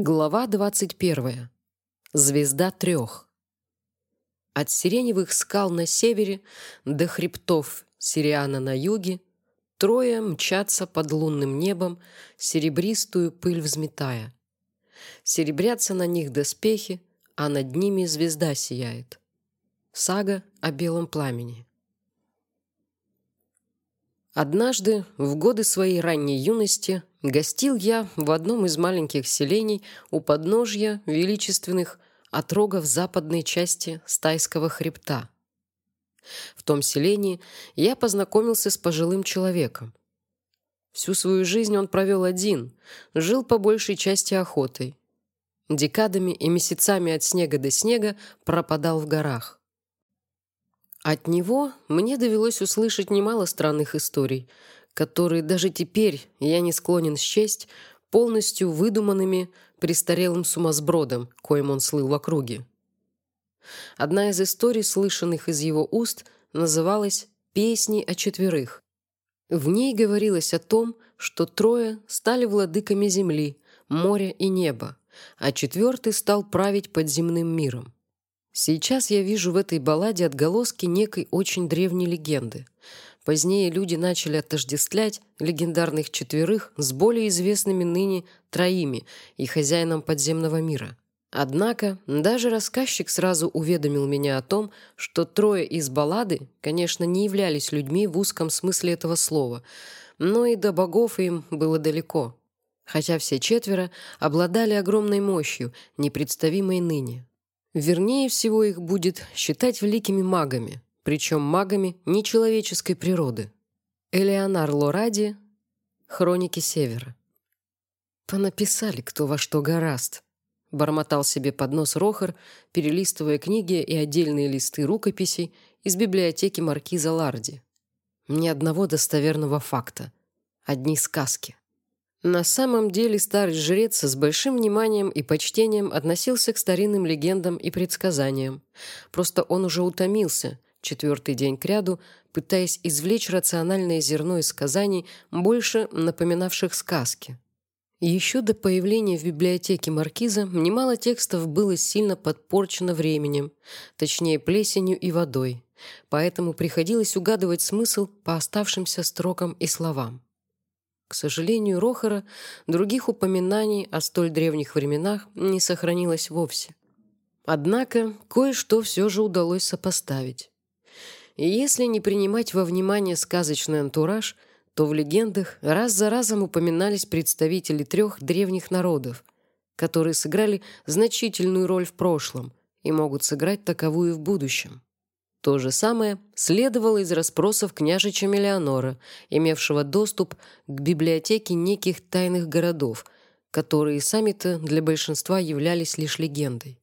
Глава 21. Звезда трех. От сиреневых скал на севере до хребтов Сириана на юге трое мчатся под лунным небом, серебристую пыль взметая. Серебрятся на них доспехи, а над ними звезда сияет. Сага о белом пламени. Однажды, в годы своей ранней юности, гостил я в одном из маленьких селений у подножья величественных отрогов западной части Стайского хребта. В том селении я познакомился с пожилым человеком. Всю свою жизнь он провел один, жил по большей части охотой. Декадами и месяцами от снега до снега пропадал в горах. От него мне довелось услышать немало странных историй, которые даже теперь я не склонен счесть полностью выдуманными престарелым сумасбродом, коим он слыл в округе. Одна из историй, слышанных из его уст, называлась «Песни о четверых». В ней говорилось о том, что трое стали владыками земли, моря и неба, а четвертый стал править подземным миром. Сейчас я вижу в этой балладе отголоски некой очень древней легенды. Позднее люди начали отождествлять легендарных четверых с более известными ныне троими и хозяином подземного мира. Однако даже рассказчик сразу уведомил меня о том, что трое из баллады, конечно, не являлись людьми в узком смысле этого слова, но и до богов им было далеко, хотя все четверо обладали огромной мощью, непредставимой ныне. Вернее всего их будет считать великими магами, причем магами нечеловеческой природы. Элеонар Лоради, Хроники Севера. «Понаписали кто во что гораст», — бормотал себе под нос Рохар, перелистывая книги и отдельные листы рукописей из библиотеки маркиза Ларди. Ни одного достоверного факта. Одни сказки. На самом деле старый жрец с большим вниманием и почтением относился к старинным легендам и предсказаниям. Просто он уже утомился, четвертый день кряду, пытаясь извлечь рациональное зерно из сказаний, больше напоминавших сказки. Еще до появления в библиотеке маркиза немало текстов было сильно подпорчено временем, точнее плесенью и водой, поэтому приходилось угадывать смысл по оставшимся строкам и словам. К сожалению, Рохора других упоминаний о столь древних временах не сохранилось вовсе. Однако кое-что все же удалось сопоставить. И если не принимать во внимание сказочный антураж, то в легендах раз за разом упоминались представители трех древних народов, которые сыграли значительную роль в прошлом и могут сыграть таковую в будущем. То же самое следовало из расспросов княжича Мелианора, имевшего доступ к библиотеке неких тайных городов, которые сами-то для большинства являлись лишь легендой.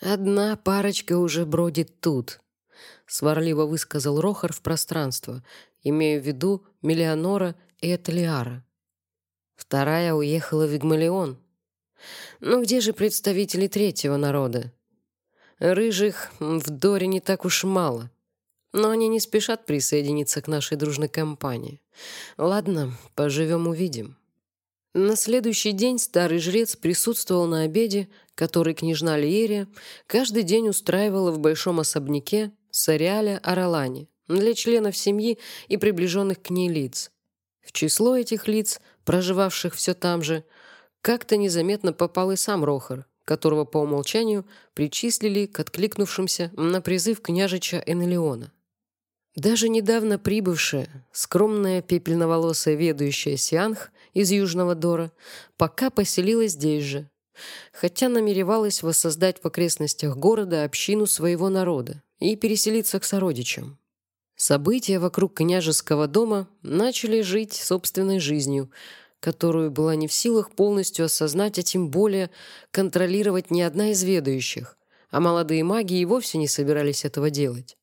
«Одна парочка уже бродит тут», — сварливо высказал Рохар в пространство, имея в виду Мелианора и Эталиара. Вторая уехала в Игмалион. Но где же представители третьего народа? Рыжих в Доре не так уж мало. Но они не спешат присоединиться к нашей дружной компании. Ладно, поживем-увидим. На следующий день старый жрец присутствовал на обеде, который княжна Лиерия каждый день устраивала в большом особняке Сариаля Аралани для членов семьи и приближенных к ней лиц. В число этих лиц, проживавших все там же, как-то незаметно попал и сам Рохар, которого по умолчанию причислили к откликнувшимся на призыв княжича Энелиона. Даже недавно прибывшая, скромная пепельноволосая ведущая Сианх из Южного Дора пока поселилась здесь же, хотя намеревалась воссоздать в окрестностях города общину своего народа и переселиться к сородичам. События вокруг княжеского дома начали жить собственной жизнью – которую была не в силах полностью осознать, а тем более контролировать ни одна из ведающих, а молодые маги и вовсе не собирались этого делать.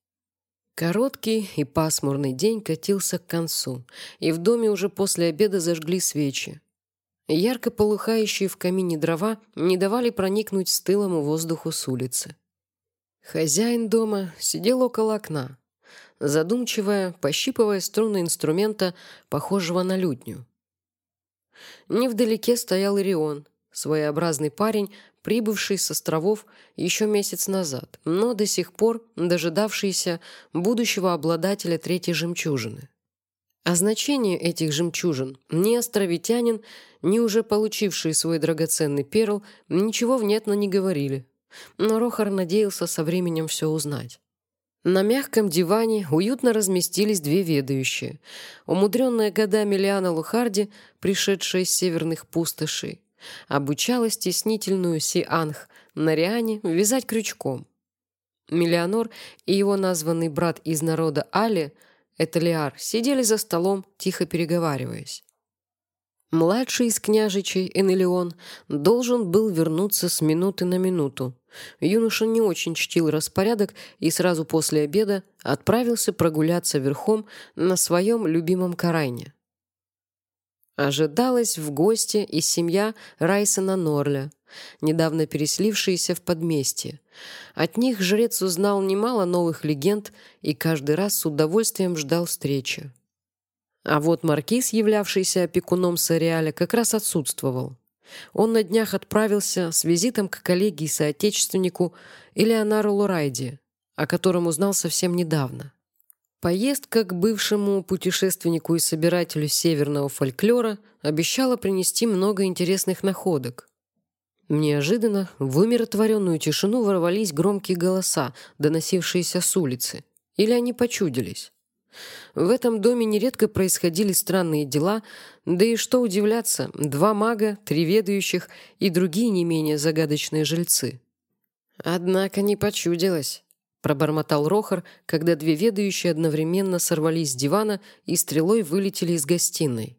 Короткий и пасмурный день катился к концу, и в доме уже после обеда зажгли свечи. Ярко полыхающие в камине дрова не давали проникнуть стылому воздуху с улицы. Хозяин дома сидел около окна, задумчивая, пощипывая струны инструмента, похожего на лютню. Невдалеке стоял Ирион, своеобразный парень, прибывший с островов еще месяц назад, но до сих пор дожидавшийся будущего обладателя третьей жемчужины. О значении этих жемчужин ни островитянин, ни уже получивший свой драгоценный перл ничего внятно не говорили, но Рохар надеялся со временем все узнать. На мягком диване уютно разместились две ведающие. Умудренная годами Лиана Лухарди, пришедшая из северных пустошей, обучала стеснительную Си-Анх на Риане вязать крючком. Миллионор и его названный брат из народа Али, Эталиар, сидели за столом, тихо переговариваясь. Младший из княжичей, Энелион, должен был вернуться с минуты на минуту. Юноша не очень чтил распорядок и сразу после обеда отправился прогуляться верхом на своем любимом Карайне. Ожидалась в гости и семья Райсона Норля, недавно переселившаяся в подместье. От них жрец узнал немало новых легенд и каждый раз с удовольствием ждал встречи. А вот маркиз, являвшийся опекуном Сориаля, как раз отсутствовал. Он на днях отправился с визитом к коллеге и соотечественнику Элеонару Лурайди, о котором узнал совсем недавно. Поездка к бывшему путешественнику и собирателю северного фольклора обещала принести много интересных находок. Неожиданно в умиротворенную тишину ворвались громкие голоса, доносившиеся с улицы. Или они почудились. В этом доме нередко происходили странные дела, да и что удивляться, два мага, три ведающих и другие не менее загадочные жильцы. «Однако не почудилось», — пробормотал Рохар, когда две ведающие одновременно сорвались с дивана и стрелой вылетели из гостиной.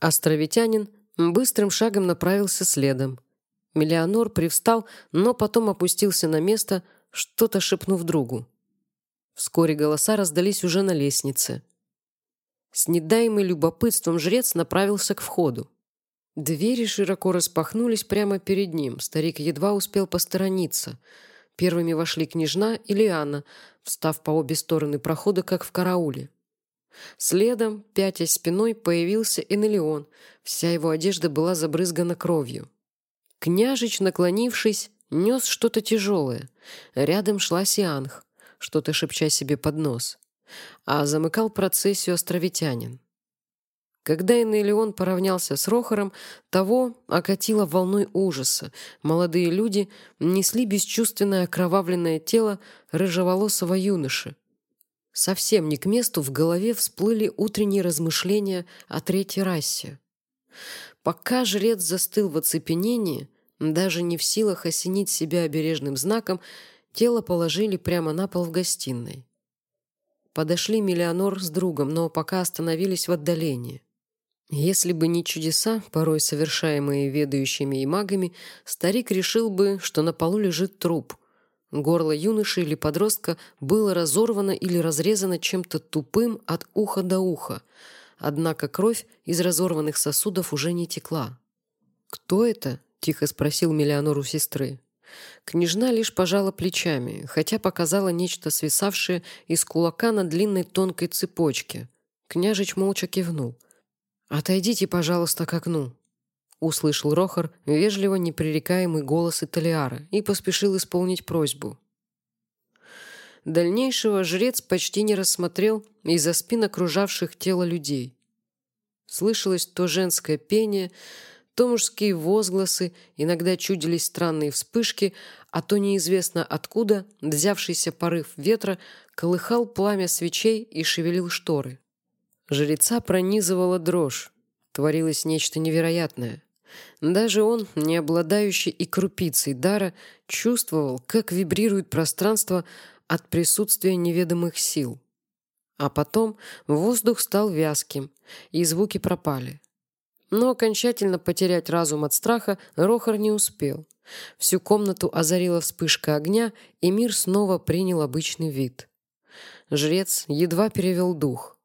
Островитянин быстрым шагом направился следом. Миллионор привстал, но потом опустился на место, что-то шепнув другу. Вскоре голоса раздались уже на лестнице. С недаемым любопытством жрец направился к входу. Двери широко распахнулись прямо перед ним. Старик едва успел посторониться. Первыми вошли княжна и Лиана, встав по обе стороны прохода, как в карауле. Следом, пятясь спиной, появился Энелион. Вся его одежда была забрызгана кровью. Княжич, наклонившись, нес что-то тяжелое. Рядом шла Сианх что-то шепча себе под нос, а замыкал процессию островитянин. Когда Энелион поравнялся с Рохором, того окатило волной ужаса. Молодые люди несли бесчувственное окровавленное тело рыжеволосого юноши. Совсем не к месту в голове всплыли утренние размышления о третьей расе. Пока жрец застыл в оцепенении, даже не в силах осенить себя обережным знаком, Тело положили прямо на пол в гостиной. Подошли Миллионор с другом, но пока остановились в отдалении. Если бы не чудеса, порой совершаемые ведающими и магами, старик решил бы, что на полу лежит труп. Горло юноши или подростка было разорвано или разрезано чем-то тупым от уха до уха, однако кровь из разорванных сосудов уже не текла. «Кто это?» — тихо спросил Миллионор у сестры. Княжна лишь пожала плечами, хотя показала нечто свисавшее из кулака на длинной тонкой цепочке. Княжич молча кивнул. «Отойдите, пожалуйста, к окну», — услышал Рохар вежливо непререкаемый голос Италиара и поспешил исполнить просьбу. Дальнейшего жрец почти не рассмотрел из-за спин окружавших тело людей. Слышалось то женское пение, то мужские возгласы, иногда чудились странные вспышки, а то неизвестно откуда взявшийся порыв ветра колыхал пламя свечей и шевелил шторы. Жреца пронизывала дрожь. Творилось нечто невероятное. Даже он, не обладающий и крупицей дара, чувствовал, как вибрирует пространство от присутствия неведомых сил. А потом воздух стал вязким, и звуки пропали. Но окончательно потерять разум от страха Рохар не успел. Всю комнату озарила вспышка огня, и мир снова принял обычный вид. Жрец едва перевел дух.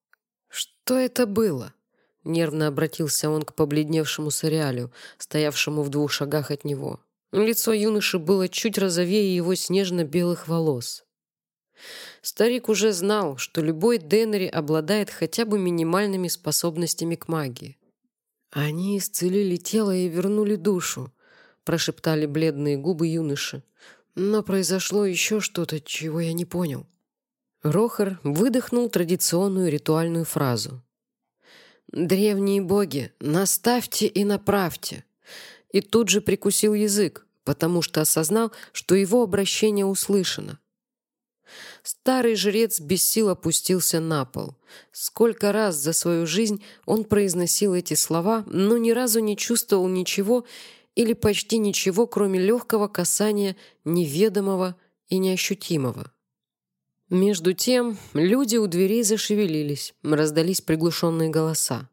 «Что это было?» Нервно обратился он к побледневшему Сориалю, стоявшему в двух шагах от него. Лицо юноши было чуть розовее его снежно-белых волос. Старик уже знал, что любой Деннери обладает хотя бы минимальными способностями к магии. Они исцелили тело и вернули душу, прошептали бледные губы юноши. «Но произошло еще что-то, чего я не понял». Рохар выдохнул традиционную ритуальную фразу. «Древние боги, наставьте и направьте!» И тут же прикусил язык, потому что осознал, что его обращение услышано. Старый жрец без сил опустился на пол. Сколько раз за свою жизнь он произносил эти слова, но ни разу не чувствовал ничего или почти ничего, кроме легкого касания неведомого и неощутимого. Между тем люди у дверей зашевелились, раздались приглушенные голоса.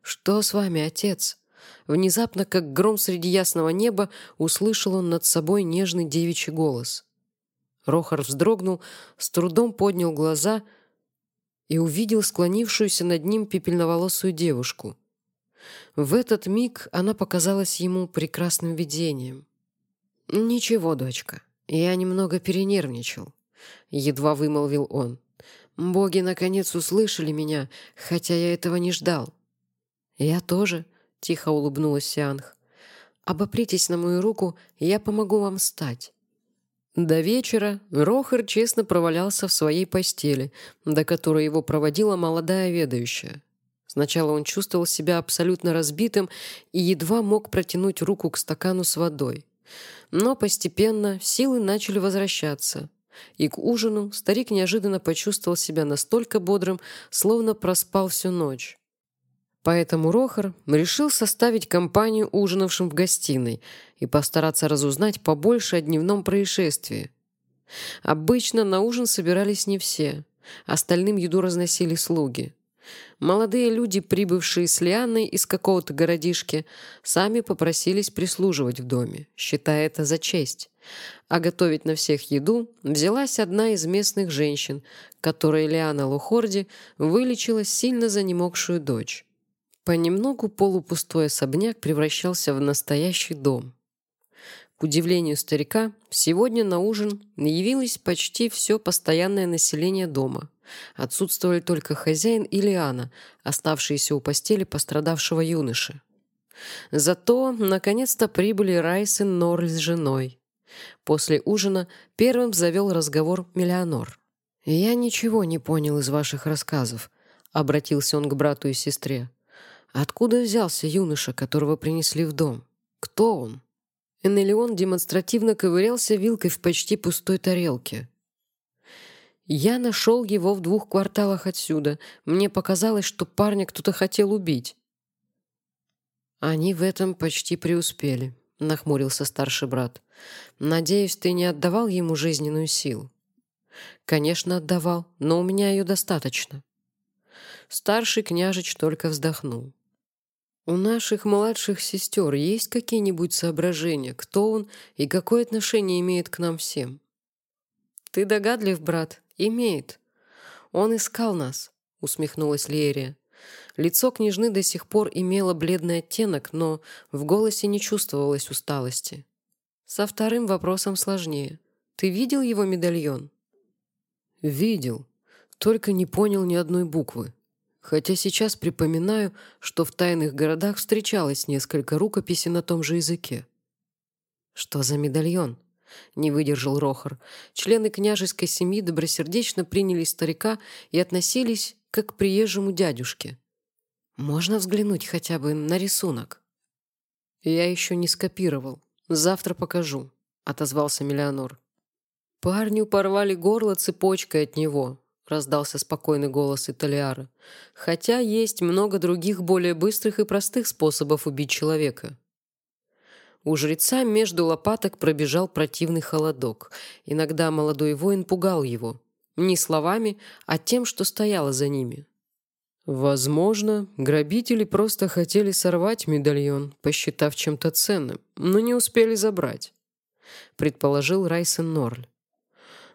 «Что с вами, отец?» Внезапно, как гром среди ясного неба, услышал он над собой нежный девичий голос. Рохар вздрогнул, с трудом поднял глаза и увидел склонившуюся над ним пепельноволосую девушку. В этот миг она показалась ему прекрасным видением. «Ничего, дочка, я немного перенервничал», — едва вымолвил он. «Боги, наконец, услышали меня, хотя я этого не ждал». «Я тоже», — тихо улыбнулась Сианх. «Обопритесь на мою руку, я помогу вам встать». До вечера Рохер честно провалялся в своей постели, до которой его проводила молодая ведающая. Сначала он чувствовал себя абсолютно разбитым и едва мог протянуть руку к стакану с водой. Но постепенно силы начали возвращаться. И к ужину старик неожиданно почувствовал себя настолько бодрым, словно проспал всю ночь. Поэтому Рохар решил составить компанию ужинавшим в гостиной и постараться разузнать побольше о дневном происшествии. Обычно на ужин собирались не все. Остальным еду разносили слуги. Молодые люди, прибывшие с Лианной из какого-то городишки, сами попросились прислуживать в доме, считая это за честь. А готовить на всех еду взялась одна из местных женщин, которой Лиана Лухорди вылечила сильно занемогшую дочь. Понемногу полупустой особняк превращался в настоящий дом. К удивлению старика, сегодня на ужин явилось почти все постоянное население дома. Отсутствовали только хозяин и Лиана, оставшиеся у постели пострадавшего юноши. Зато, наконец-то, прибыли Райс и Норль с женой. После ужина первым завел разговор Миллионор. «Я ничего не понял из ваших рассказов», — обратился он к брату и сестре. Откуда взялся юноша, которого принесли в дом? Кто он? Энелион демонстративно ковырялся вилкой в почти пустой тарелке. Я нашел его в двух кварталах отсюда. Мне показалось, что парня кто-то хотел убить. Они в этом почти преуспели, нахмурился старший брат. Надеюсь, ты не отдавал ему жизненную силу. Конечно, отдавал, но у меня ее достаточно. Старший княжич только вздохнул. «У наших младших сестер есть какие-нибудь соображения, кто он и какое отношение имеет к нам всем?» «Ты догадлив, брат. Имеет. Он искал нас», — усмехнулась Лерия. Лицо княжны до сих пор имело бледный оттенок, но в голосе не чувствовалось усталости. Со вторым вопросом сложнее. «Ты видел его медальон?» «Видел. Только не понял ни одной буквы», Хотя сейчас припоминаю, что в тайных городах встречалось несколько рукописей на том же языке. «Что за медальон?» — не выдержал Рохар. Члены княжеской семьи добросердечно приняли старика и относились как к приезжему дядюшке. «Можно взглянуть хотя бы на рисунок?» «Я еще не скопировал. Завтра покажу», — отозвался Миллионор. Парню порвали горло цепочкой от него, — раздался спокойный голос Италиара. «Хотя есть много других более быстрых и простых способов убить человека». У жреца между лопаток пробежал противный холодок. Иногда молодой воин пугал его. Не словами, а тем, что стояло за ними. Возможно, грабители просто хотели сорвать медальон, посчитав чем-то ценным, но не успели забрать, предположил Райсен Норль.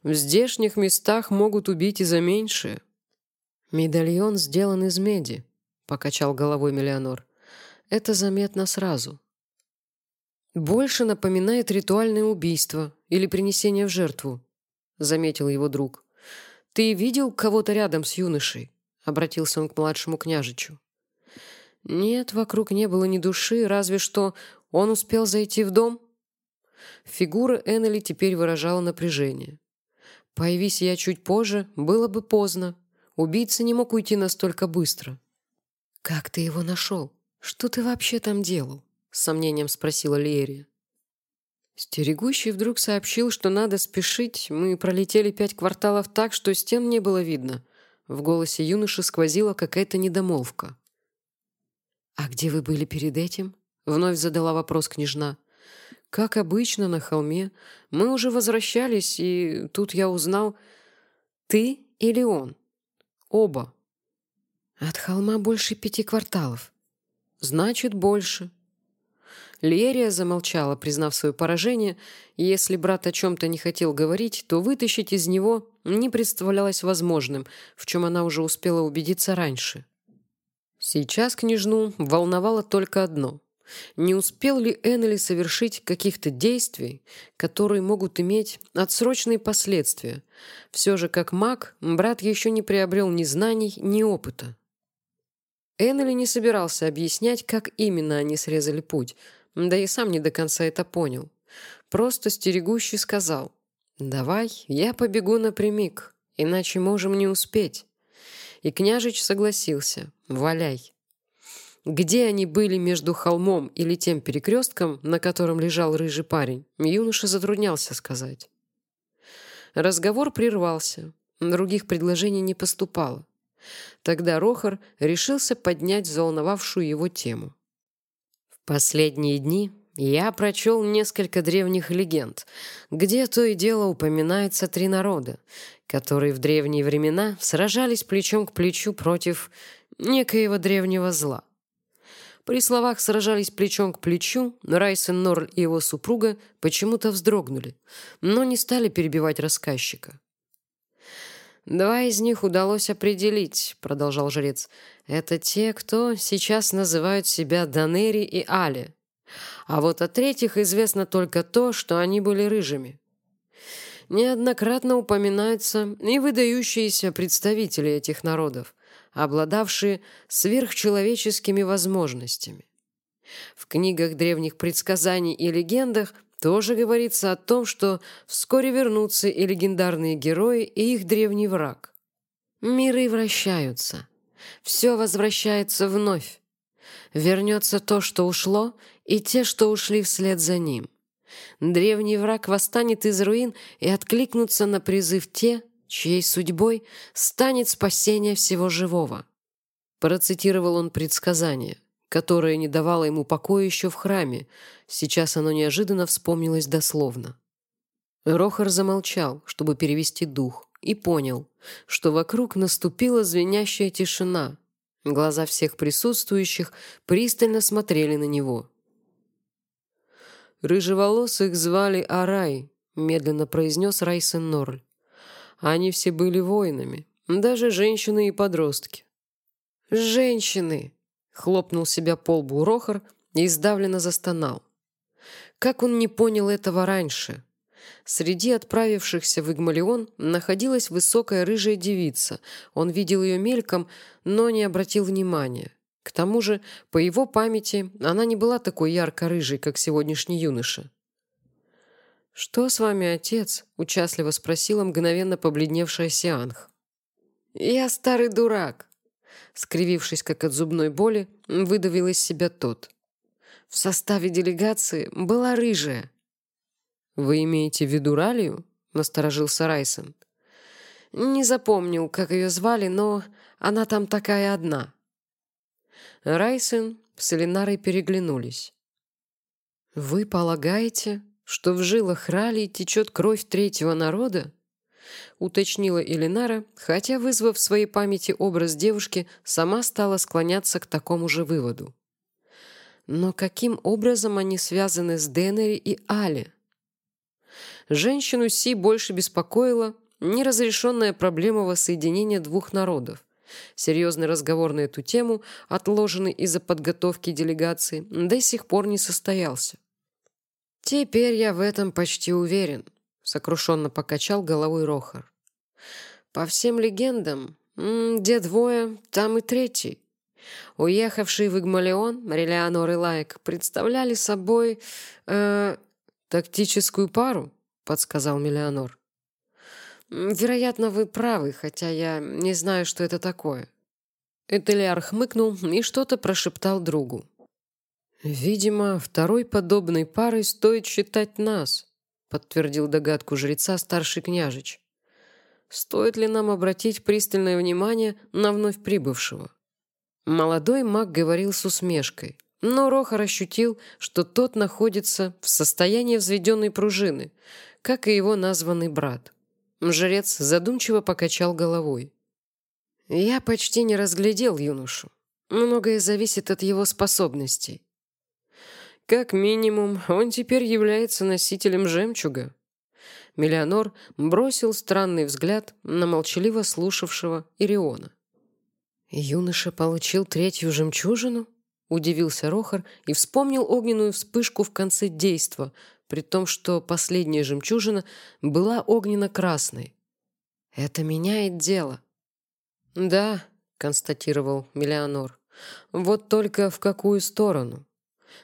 В здешних местах могут убить и за меньшее». «Медальон сделан из меди», — покачал головой Миллионор. «Это заметно сразу». «Больше напоминает ритуальное убийство или принесение в жертву», — заметил его друг. «Ты видел кого-то рядом с юношей?» — обратился он к младшему княжичу. «Нет, вокруг не было ни души, разве что Он успел зайти в дом? Фигура Эннели теперь выражала напряжение. Появись я чуть позже, было бы поздно. Убийца не мог уйти настолько быстро. «Как ты его нашел? Что ты вообще там делал?» С сомнением спросила Лерия. Стерегущий вдруг сообщил, что надо спешить. Мы пролетели пять кварталов так, что стен не было видно. В голосе юноши сквозила какая-то недомолвка. «А где вы были перед этим?» Вновь задала вопрос княжна. «Как обычно, на холме. Мы уже возвращались, и тут я узнал... Ты или он?» «Оба». «От холма больше пяти кварталов». «Значит, больше». Лерия замолчала, признав свое поражение, если брат о чем-то не хотел говорить, то вытащить из него не представлялось возможным, в чем она уже успела убедиться раньше. Сейчас княжну волновало только одно. Не успел ли Эннели совершить каких-то действий, которые могут иметь отсрочные последствия? Все же, как маг, брат еще не приобрел ни знаний, ни опыта. Эннели не собирался объяснять, как именно они срезали путь, да и сам не до конца это понял. Просто стерегущий сказал, «Давай, я побегу напрямик, иначе можем не успеть». И княжич согласился, «Валяй». Где они были между холмом или тем перекрестком, на котором лежал рыжий парень, юноша затруднялся сказать. Разговор прервался, других предложений не поступало. Тогда Рохар решился поднять заволновавшую его тему. В последние дни я прочел несколько древних легенд, где то и дело упоминается три народа, которые в древние времена сражались плечом к плечу против некоего древнего зла. При словах сражались плечом к плечу, Райсен Норль и его супруга почему-то вздрогнули, но не стали перебивать рассказчика. «Два из них удалось определить», — продолжал жрец. «Это те, кто сейчас называют себя Данери и Али. А вот о третьих известно только то, что они были рыжими. Неоднократно упоминаются и выдающиеся представители этих народов, обладавшие сверхчеловеческими возможностями. В книгах древних предсказаний и легендах – тоже говорится о том, что вскоре вернутся и легендарные герои, и их древний враг. Миры вращаются. Все возвращается вновь. Вернется то, что ушло, и те, что ушли вслед за ним. Древний враг восстанет из руин и откликнутся на призыв те, чьей судьбой станет спасение всего живого. Процитировал он предсказание которое не давало ему покоя еще в храме. Сейчас оно неожиданно вспомнилось дословно. Рохар замолчал, чтобы перевести дух, и понял, что вокруг наступила звенящая тишина. Глаза всех присутствующих пристально смотрели на него. «Рыжеволосых звали Арай», — медленно произнес Райсен Норль. «Они все были воинами, даже женщины и подростки». «Женщины!» Хлопнул себя по лбу Рохар и сдавленно застонал. Как он не понял этого раньше? Среди отправившихся в Игмалион находилась высокая рыжая девица. Он видел ее мельком, но не обратил внимания. К тому же, по его памяти, она не была такой ярко-рыжей, как сегодняшний юноша. «Что с вами, отец?» — участливо спросила мгновенно побледневшая Сианх. «Я старый дурак», Скривившись, как от зубной боли, выдавил из себя тот. В составе делегации была рыжая. «Вы имеете в виду Ралию?» — насторожился Райсон. «Не запомнил, как ее звали, но она там такая одна». Райсон с Элинарой переглянулись. «Вы полагаете, что в жилах Ралии течет кровь третьего народа?» уточнила Элинара, хотя, вызвав в своей памяти образ девушки, сама стала склоняться к такому же выводу. Но каким образом они связаны с Денери и Али? Женщину Си больше беспокоила неразрешенная проблема воссоединения двух народов. Серьезный разговор на эту тему, отложенный из-за подготовки делегации, до сих пор не состоялся. «Теперь я в этом почти уверен», сокрушенно покачал головой Рохар. По всем легендам, где двое, там и третий. Уехавшие в Игмалион, Релианор и Лайк представляли собой э, тактическую пару, подсказал Миллионор. Вероятно, вы правы, хотя я не знаю, что это такое. Этелиар хмыкнул и что-то прошептал другу. «Видимо, второй подобной парой стоит считать нас», подтвердил догадку жреца старший княжич. «Стоит ли нам обратить пристальное внимание на вновь прибывшего?» Молодой маг говорил с усмешкой, но Рохар ощутил, что тот находится в состоянии взведенной пружины, как и его названный брат. Жрец задумчиво покачал головой. «Я почти не разглядел юношу. Многое зависит от его способностей. Как минимум, он теперь является носителем жемчуга». Миллионор бросил странный взгляд на молчаливо слушавшего Ириона. «Юноша получил третью жемчужину?» — удивился Рохар и вспомнил огненную вспышку в конце действа, при том, что последняя жемчужина была огненно-красной. «Это меняет дело». «Да», — констатировал Миллионор, — «вот только в какую сторону?»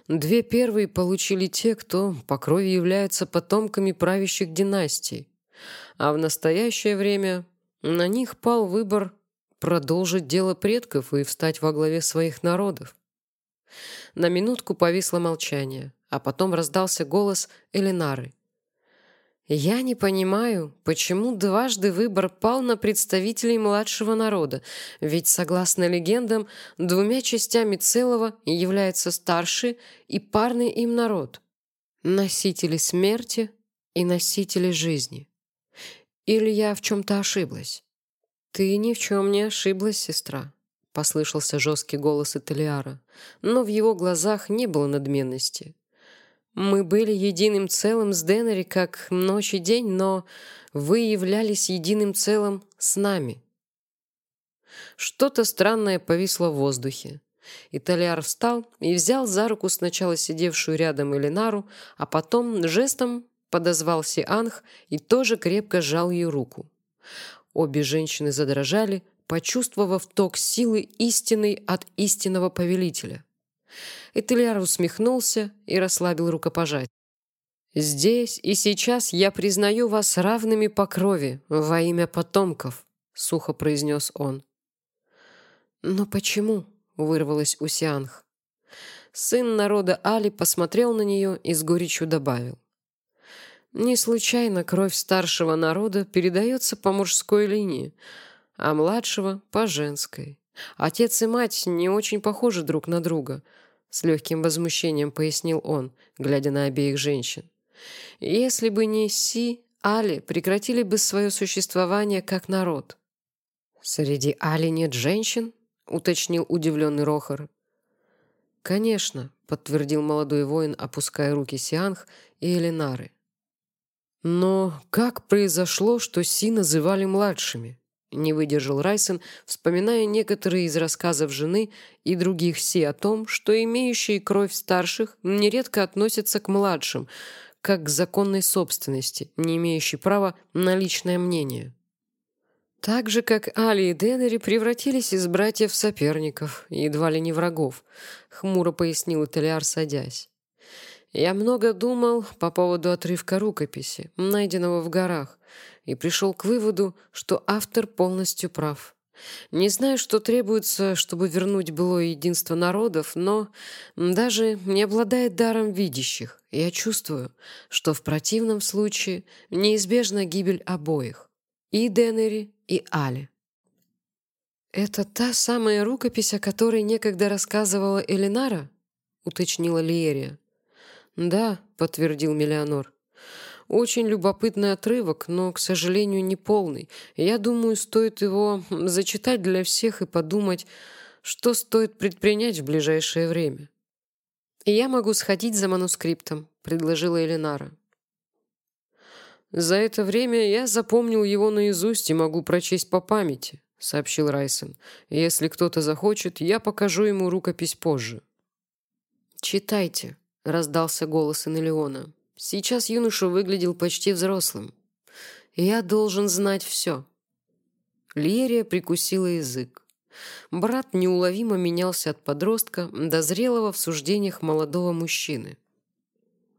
Две первые получили те, кто по крови являются потомками правящих династий, а в настоящее время на них пал выбор продолжить дело предков и встать во главе своих народов. На минутку повисло молчание, а потом раздался голос Элинары. «Я не понимаю, почему дважды выбор пал на представителей младшего народа, ведь, согласно легендам, двумя частями целого являются старший и парный им народ, носители смерти и носители жизни. Или я в чем-то ошиблась?» «Ты ни в чем не ошиблась, сестра», — послышался жесткий голос Италиара, но в его глазах не было надменности. «Мы были единым целым с Деннери как ночь и день, но вы являлись единым целым с нами». Что-то странное повисло в воздухе. Италиар встал и взял за руку сначала сидевшую рядом Элинару, а потом жестом подозвал Сианх и тоже крепко сжал ее руку. Обе женщины задрожали, почувствовав ток силы истинной от истинного повелителя. Этельяр усмехнулся и расслабил рукопожатие. «Здесь и сейчас я признаю вас равными по крови во имя потомков», — сухо произнес он. «Но почему?» — вырвалась у Сианх. Сын народа Али посмотрел на нее и с горечью добавил. Не случайно кровь старшего народа передается по мужской линии, а младшего — по женской. Отец и мать не очень похожи друг на друга, с легким возмущением пояснил он, глядя на обеих женщин. Если бы не Си, Али прекратили бы свое существование как народ. «Среди Али нет женщин?» — уточнил удивленный Рохар. «Конечно», — подтвердил молодой воин, опуская руки Сианх и Элинары. Но как произошло, что Си называли младшими? Не выдержал Райсон, вспоминая некоторые из рассказов жены и других Си о том, что имеющие кровь старших нередко относятся к младшим, как к законной собственности, не имеющей права на личное мнение. Так же, как Али и Деннери превратились из братьев в соперников, едва ли не врагов, хмуро пояснил Италиар, садясь. Я много думал по поводу отрывка рукописи, найденного в горах, и пришел к выводу, что автор полностью прав. Не знаю, что требуется, чтобы вернуть былое единство народов, но даже не обладает даром видящих, я чувствую, что в противном случае неизбежна гибель обоих, и Денери, и Али. «Это та самая рукопись, о которой некогда рассказывала Элинара?» — уточнила Лиерия. «Да», — подтвердил Миллионор. «Очень любопытный отрывок, но, к сожалению, не полный. Я думаю, стоит его зачитать для всех и подумать, что стоит предпринять в ближайшее время». «Я могу сходить за манускриптом», — предложила Элинара. «За это время я запомнил его наизусть и могу прочесть по памяти», — сообщил Райсон. «Если кто-то захочет, я покажу ему рукопись позже». «Читайте», — раздался голос Энелиона. Сейчас юноша выглядел почти взрослым. «Я должен знать все». Лерия прикусила язык. брат неуловимо менялся от подростка до зрелого в суждениях молодого мужчины.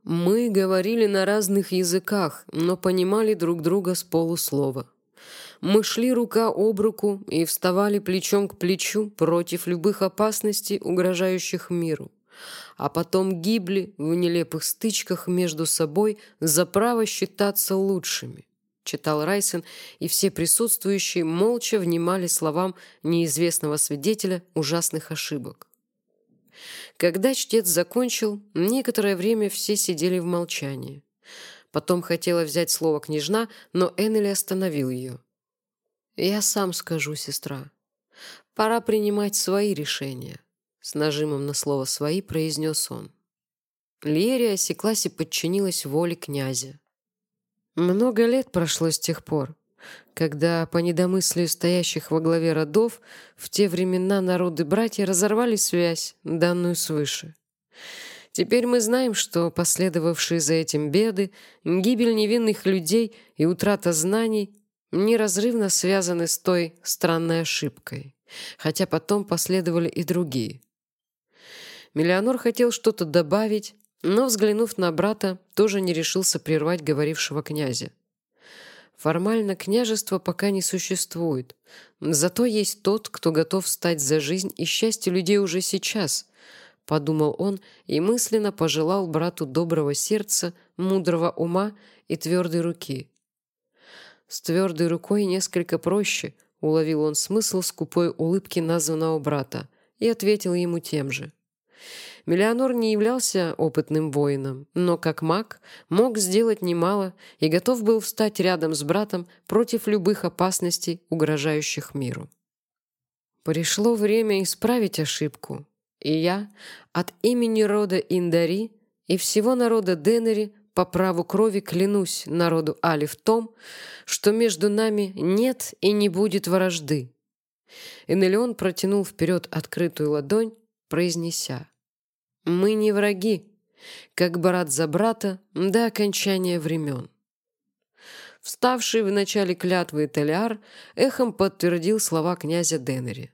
Мы говорили на разных языках, но понимали друг друга с полуслова. Мы шли рука об руку и вставали плечом к плечу против любых опасностей, угрожающих миру. А потом гибли в нелепых стычках между собой за право считаться лучшими. Читал Райсен, и все присутствующие молча внимали словам неизвестного свидетеля ужасных ошибок. Когда чтец закончил, некоторое время все сидели в молчании. Потом хотела взять слово княжна, но Эннели остановил ее. «Я сам скажу, сестра. Пора принимать свои решения», — с нажимом на слово «свои» произнес он. Лерия осеклась и подчинилась воле князя. Много лет прошло с тех пор, когда, по недомыслию стоящих во главе родов, в те времена народы-братья разорвали связь, данную свыше. Теперь мы знаем, что последовавшие за этим беды, гибель невинных людей и утрата знаний неразрывно связаны с той странной ошибкой, хотя потом последовали и другие. Миллионер хотел что-то добавить, но, взглянув на брата, тоже не решился прервать говорившего князя. Формально княжество пока не существует, зато есть тот, кто готов стать за жизнь и счастье людей уже сейчас, подумал он и мысленно пожелал брату доброго сердца, мудрого ума и твердой руки. С твердой рукой несколько проще, уловил он смысл скупой улыбки названного брата и ответил ему тем же. Миллионер не являлся опытным воином, но как маг мог сделать немало и готов был встать рядом с братом против любых опасностей, угрожающих миру. Пришло время исправить ошибку, и я от имени рода Индари и всего народа Денери по праву крови клянусь народу Али в том, что между нами нет и не будет вражды. Энелион протянул вперед открытую ладонь, произнеся «Мы не враги, как брат за брата до окончания времен». Вставший в начале клятвы Телиар эхом подтвердил слова князя Денери.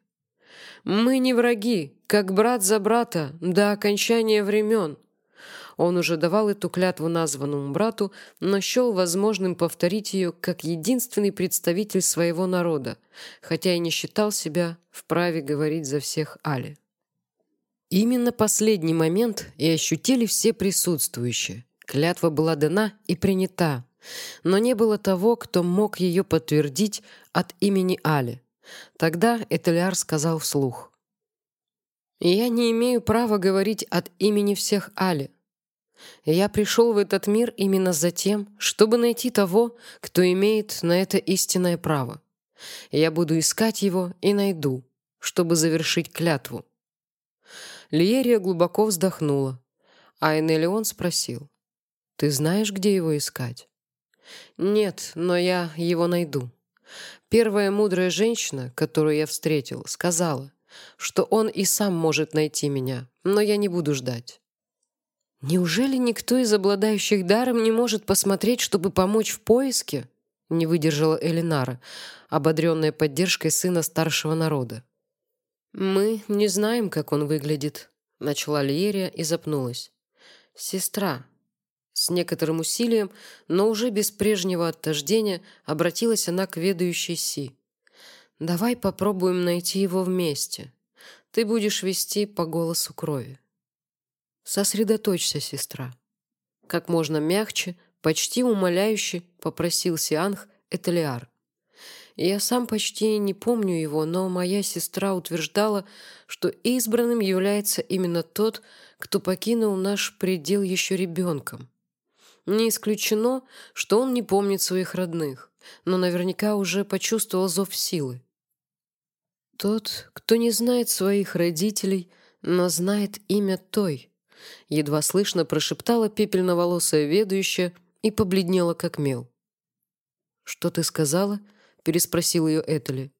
«Мы не враги, как брат за брата до окончания времен», он уже давал эту клятву названному брату, но счел возможным повторить ее как единственный представитель своего народа, хотя и не считал себя вправе говорить за всех Али. Именно последний момент и ощутили все присутствующие. Клятва была дана и принята, но не было того, кто мог ее подтвердить от имени Али. Тогда Этельяр сказал вслух. «Я не имею права говорить от имени всех Али. Я пришел в этот мир именно за тем, чтобы найти того, кто имеет на это истинное право. Я буду искать его и найду, чтобы завершить клятву». Лиерия глубоко вздохнула, а Энелион спросил, «Ты знаешь, где его искать?» «Нет, но я его найду». Первая мудрая женщина, которую я встретил, сказала, что он и сам может найти меня, но я не буду ждать. «Неужели никто из обладающих даром не может посмотреть, чтобы помочь в поиске?» не выдержала Элинара, ободренная поддержкой сына старшего народа. «Мы не знаем, как он выглядит», — начала Лиерия и запнулась. «Сестра». С некоторым усилием, но уже без прежнего отождения, обратилась она к ведающей Си. «Давай попробуем найти его вместе. Ты будешь вести по голосу крови». «Сосредоточься, сестра». Как можно мягче, почти умоляюще попросил Сианх Этелиар. Я сам почти не помню его, но моя сестра утверждала, что избранным является именно тот, кто покинул наш предел еще ребенком. Не исключено, что он не помнит своих родных, но наверняка уже почувствовал зов силы. Тот, кто не знает своих родителей, но знает имя той, едва слышно прошептала пепельноволосая ведущая и побледнела, как мел. «Что ты сказала?» — переспросил ее Этели.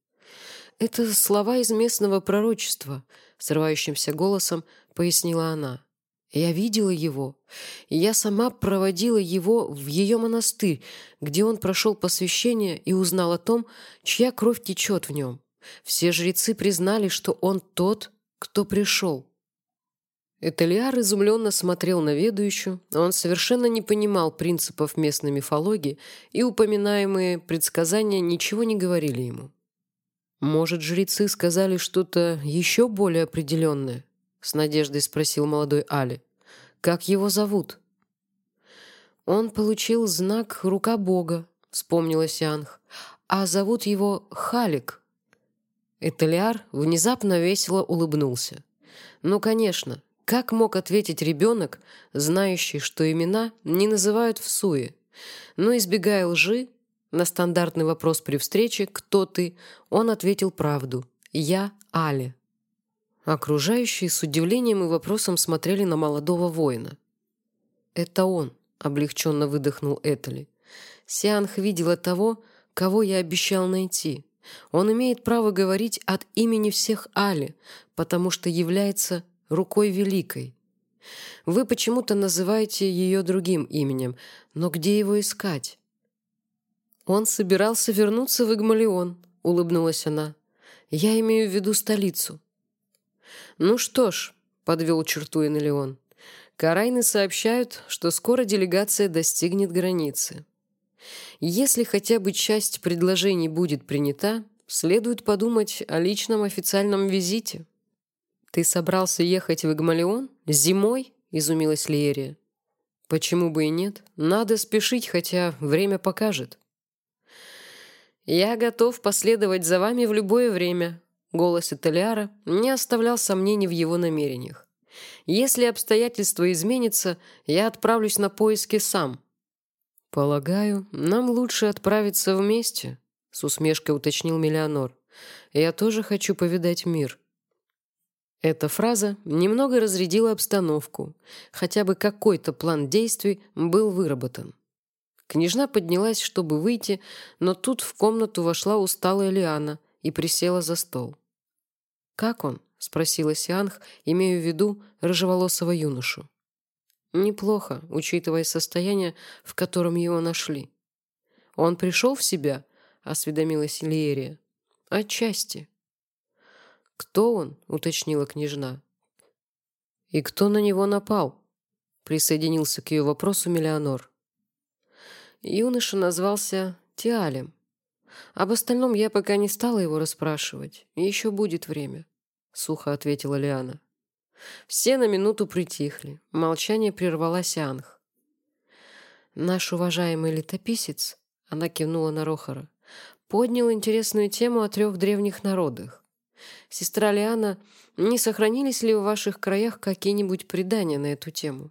«Это слова из местного пророчества», — срывающимся голосом пояснила она. «Я видела его, я сама проводила его в ее монастырь, где он прошел посвящение и узнал о том, чья кровь течет в нем. Все жрецы признали, что он тот, кто пришел. Этельяр изумленно смотрел на ведущую, он совершенно не понимал принципов местной мифологии, и упоминаемые предсказания ничего не говорили ему. «Может, жрецы сказали что-то еще более определенное?» — с надеждой спросил молодой Али. «Как его зовут?» «Он получил знак «Рука Бога», — вспомнила Сианх, «а зовут его Халик». Этельяр внезапно весело улыбнулся. «Ну, конечно, как мог ответить ребенок, знающий, что имена не называют в суе? Но, избегая лжи, на стандартный вопрос при встрече «Кто ты?», он ответил правду «Я Али». Окружающие с удивлением и вопросом смотрели на молодого воина. «Это он», — облегченно выдохнул Этали. «Сианх видела того, кого я обещал найти. Он имеет право говорить от имени всех Али, потому что является рукой великой. Вы почему-то называете ее другим именем, но где его искать?» «Он собирался вернуться в Игмалион», — улыбнулась она. «Я имею в виду столицу». «Ну что ж», — подвел черту Энелион, «Карайны сообщают, что скоро делегация достигнет границы. Если хотя бы часть предложений будет принята, следует подумать о личном официальном визите». «Ты собрался ехать в Игмалион? Зимой?» — изумилась Лиерия. «Почему бы и нет? Надо спешить, хотя время покажет». «Я готов последовать за вами в любое время», — голос Италиара не оставлял сомнений в его намерениях. «Если обстоятельства изменятся, я отправлюсь на поиски сам». «Полагаю, нам лучше отправиться вместе», — с усмешкой уточнил Миллионор. «Я тоже хочу повидать мир». Эта фраза немного разрядила обстановку, хотя бы какой-то план действий был выработан. Княжна поднялась, чтобы выйти, но тут в комнату вошла усталая Лиана и присела за стол. «Как он?» — спросила Сианх, имея в виду рыжеволосого юношу. «Неплохо, учитывая состояние, в котором его нашли». «Он пришел в себя?» — осведомилась Лиерия. «Отчасти», «Кто он?» — уточнила княжна. «И кто на него напал?» — присоединился к ее вопросу Миллионор. Юноша назвался Тиалем. Об остальном я пока не стала его расспрашивать. Еще будет время, — сухо ответила Лиана. Все на минуту притихли. Молчание прервала Сианх. Наш уважаемый летописец, она кивнула на Рохара, поднял интересную тему о трех древних народах. Сестра Лиана, не сохранились ли в ваших краях какие-нибудь предания на эту тему?»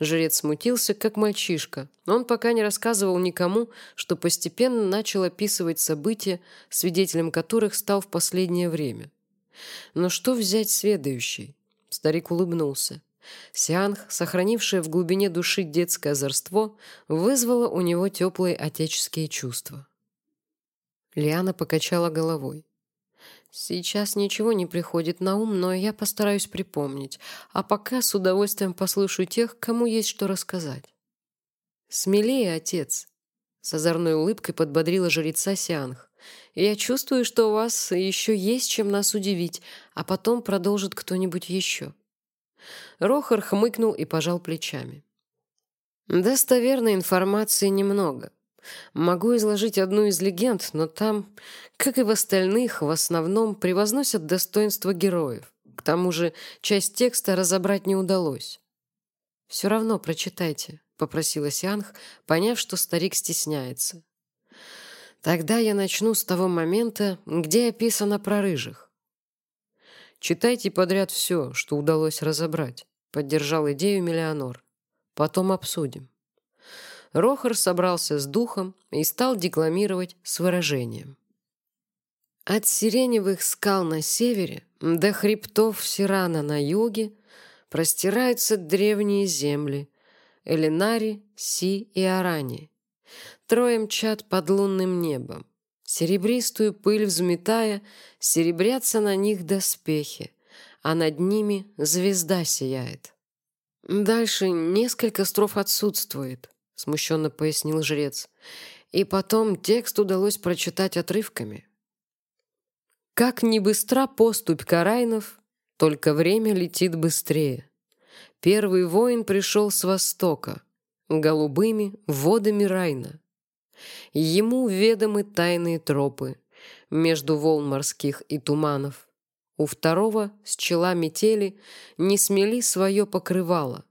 Жрец смутился, как мальчишка. Он пока не рассказывал никому, что постепенно начал описывать события, свидетелем которых стал в последнее время. Но что взять сведающий? Старик улыбнулся. Сианх, сохранившая в глубине души детское озорство, вызвало у него теплые отеческие чувства. Лиана покачала головой. Сейчас ничего не приходит на ум, но я постараюсь припомнить. А пока с удовольствием послушаю тех, кому есть что рассказать. «Смелее, отец!» С озорной улыбкой подбодрила жреца Сианх. «Я чувствую, что у вас еще есть чем нас удивить, а потом продолжит кто-нибудь еще». Рохар хмыкнул и пожал плечами. «Достоверной информации немного. Могу изложить одну из легенд, но там, как и в остальных, в основном превозносят достоинства героев. К тому же часть текста разобрать не удалось. «Все равно прочитайте», — попросила Сианх, поняв, что старик стесняется. «Тогда я начну с того момента, где описано про рыжих». «Читайте подряд все, что удалось разобрать», — поддержал идею Миллионор. «Потом обсудим». Рохар собрался с духом и стал декламировать с выражением. От сиреневых скал на севере до хребтов Сирана на юге простираются древние земли Элинари, Си и Арани. Трое мчат под лунным небом. Серебристую пыль взметая, серебрятся на них доспехи, а над ними звезда сияет. Дальше несколько строф отсутствует смущенно пояснил жрец. И потом текст удалось прочитать отрывками. Как ни быстра поступь Карайнов, только время летит быстрее. Первый воин пришел с востока, голубыми водами Райна. Ему ведомы тайные тропы между волн морских и туманов. У второго с чела метели не смели свое покрывало,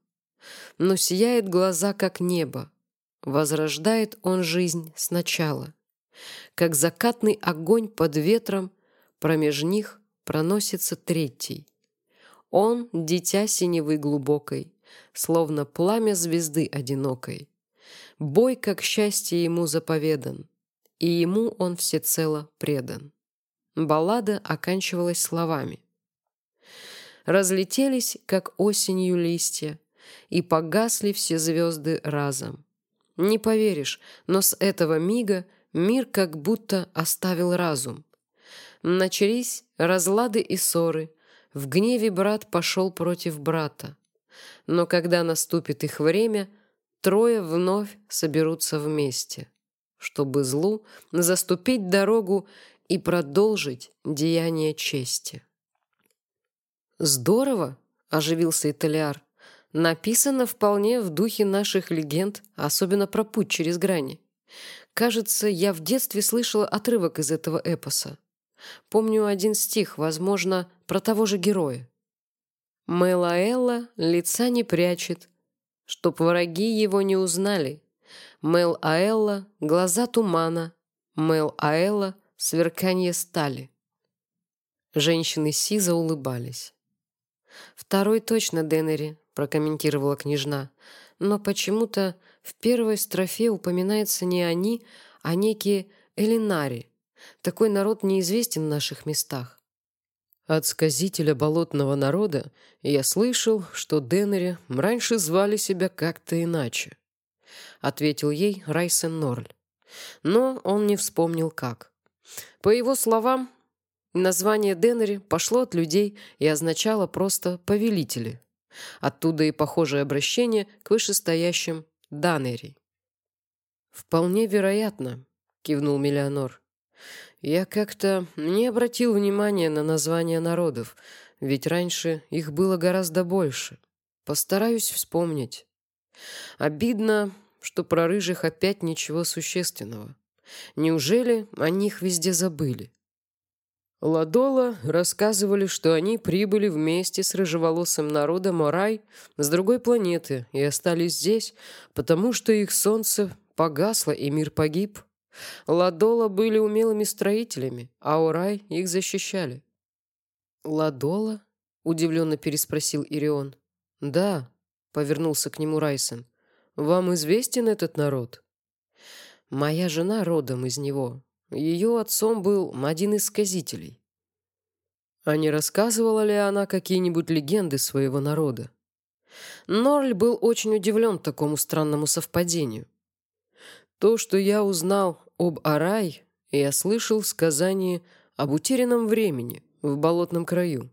но сияет глаза, как небо. Возрождает он жизнь сначала. Как закатный огонь под ветром, промеж них проносится третий. Он — дитя синевы глубокой, словно пламя звезды одинокой. Бой, как счастье ему заповедан, и ему он всецело предан. Баллада оканчивалась словами. Разлетелись, как осенью листья, и погасли все звезды разом. Не поверишь, но с этого мига мир как будто оставил разум. Начались разлады и ссоры. В гневе брат пошел против брата. Но когда наступит их время, трое вновь соберутся вместе, чтобы злу заступить дорогу и продолжить деяние чести. «Здорово!» — оживился Италиар. «Написано вполне в духе наших легенд, особенно про путь через грани. Кажется, я в детстве слышала отрывок из этого эпоса. Помню один стих, возможно, про того же героя. «Мэлаэлла лица не прячет, чтоб враги его не узнали. Мэл Аэлла — глаза тумана, Мэл Аэлла — сверканье стали». Женщины Сиза улыбались. «Второй точно Деннери», — прокомментировала княжна. «Но почему-то в первой строфе упоминается не они, а некие Элинари. Такой народ неизвестен в наших местах». От сказителя болотного народа я слышал, что Деннери раньше звали себя как-то иначе. Ответил ей Райсен Норль. Но он не вспомнил как. По его словам, Название Деннери пошло от людей и означало просто «повелители». Оттуда и похожее обращение к вышестоящим «данери». «Вполне вероятно», — кивнул Миллионор. «Я как-то не обратил внимания на названия народов, ведь раньше их было гораздо больше. Постараюсь вспомнить. Обидно, что про рыжих опять ничего существенного. Неужели о них везде забыли? Ладола рассказывали, что они прибыли вместе с рыжеволосым народом Орай с другой планеты и остались здесь, потому что их солнце погасло и мир погиб. Ладола были умелыми строителями, а Орай их защищали. «Ладола?» — удивленно переспросил Ирион. «Да», — повернулся к нему Райсон. «Вам известен этот народ?» «Моя жена родом из него», ее отцом был один из сказителей. А не рассказывала ли она какие-нибудь легенды своего народа? Норль был очень удивлен такому странному совпадению. То, что я узнал об Арай, я слышал в сказании об утерянном времени в болотном краю.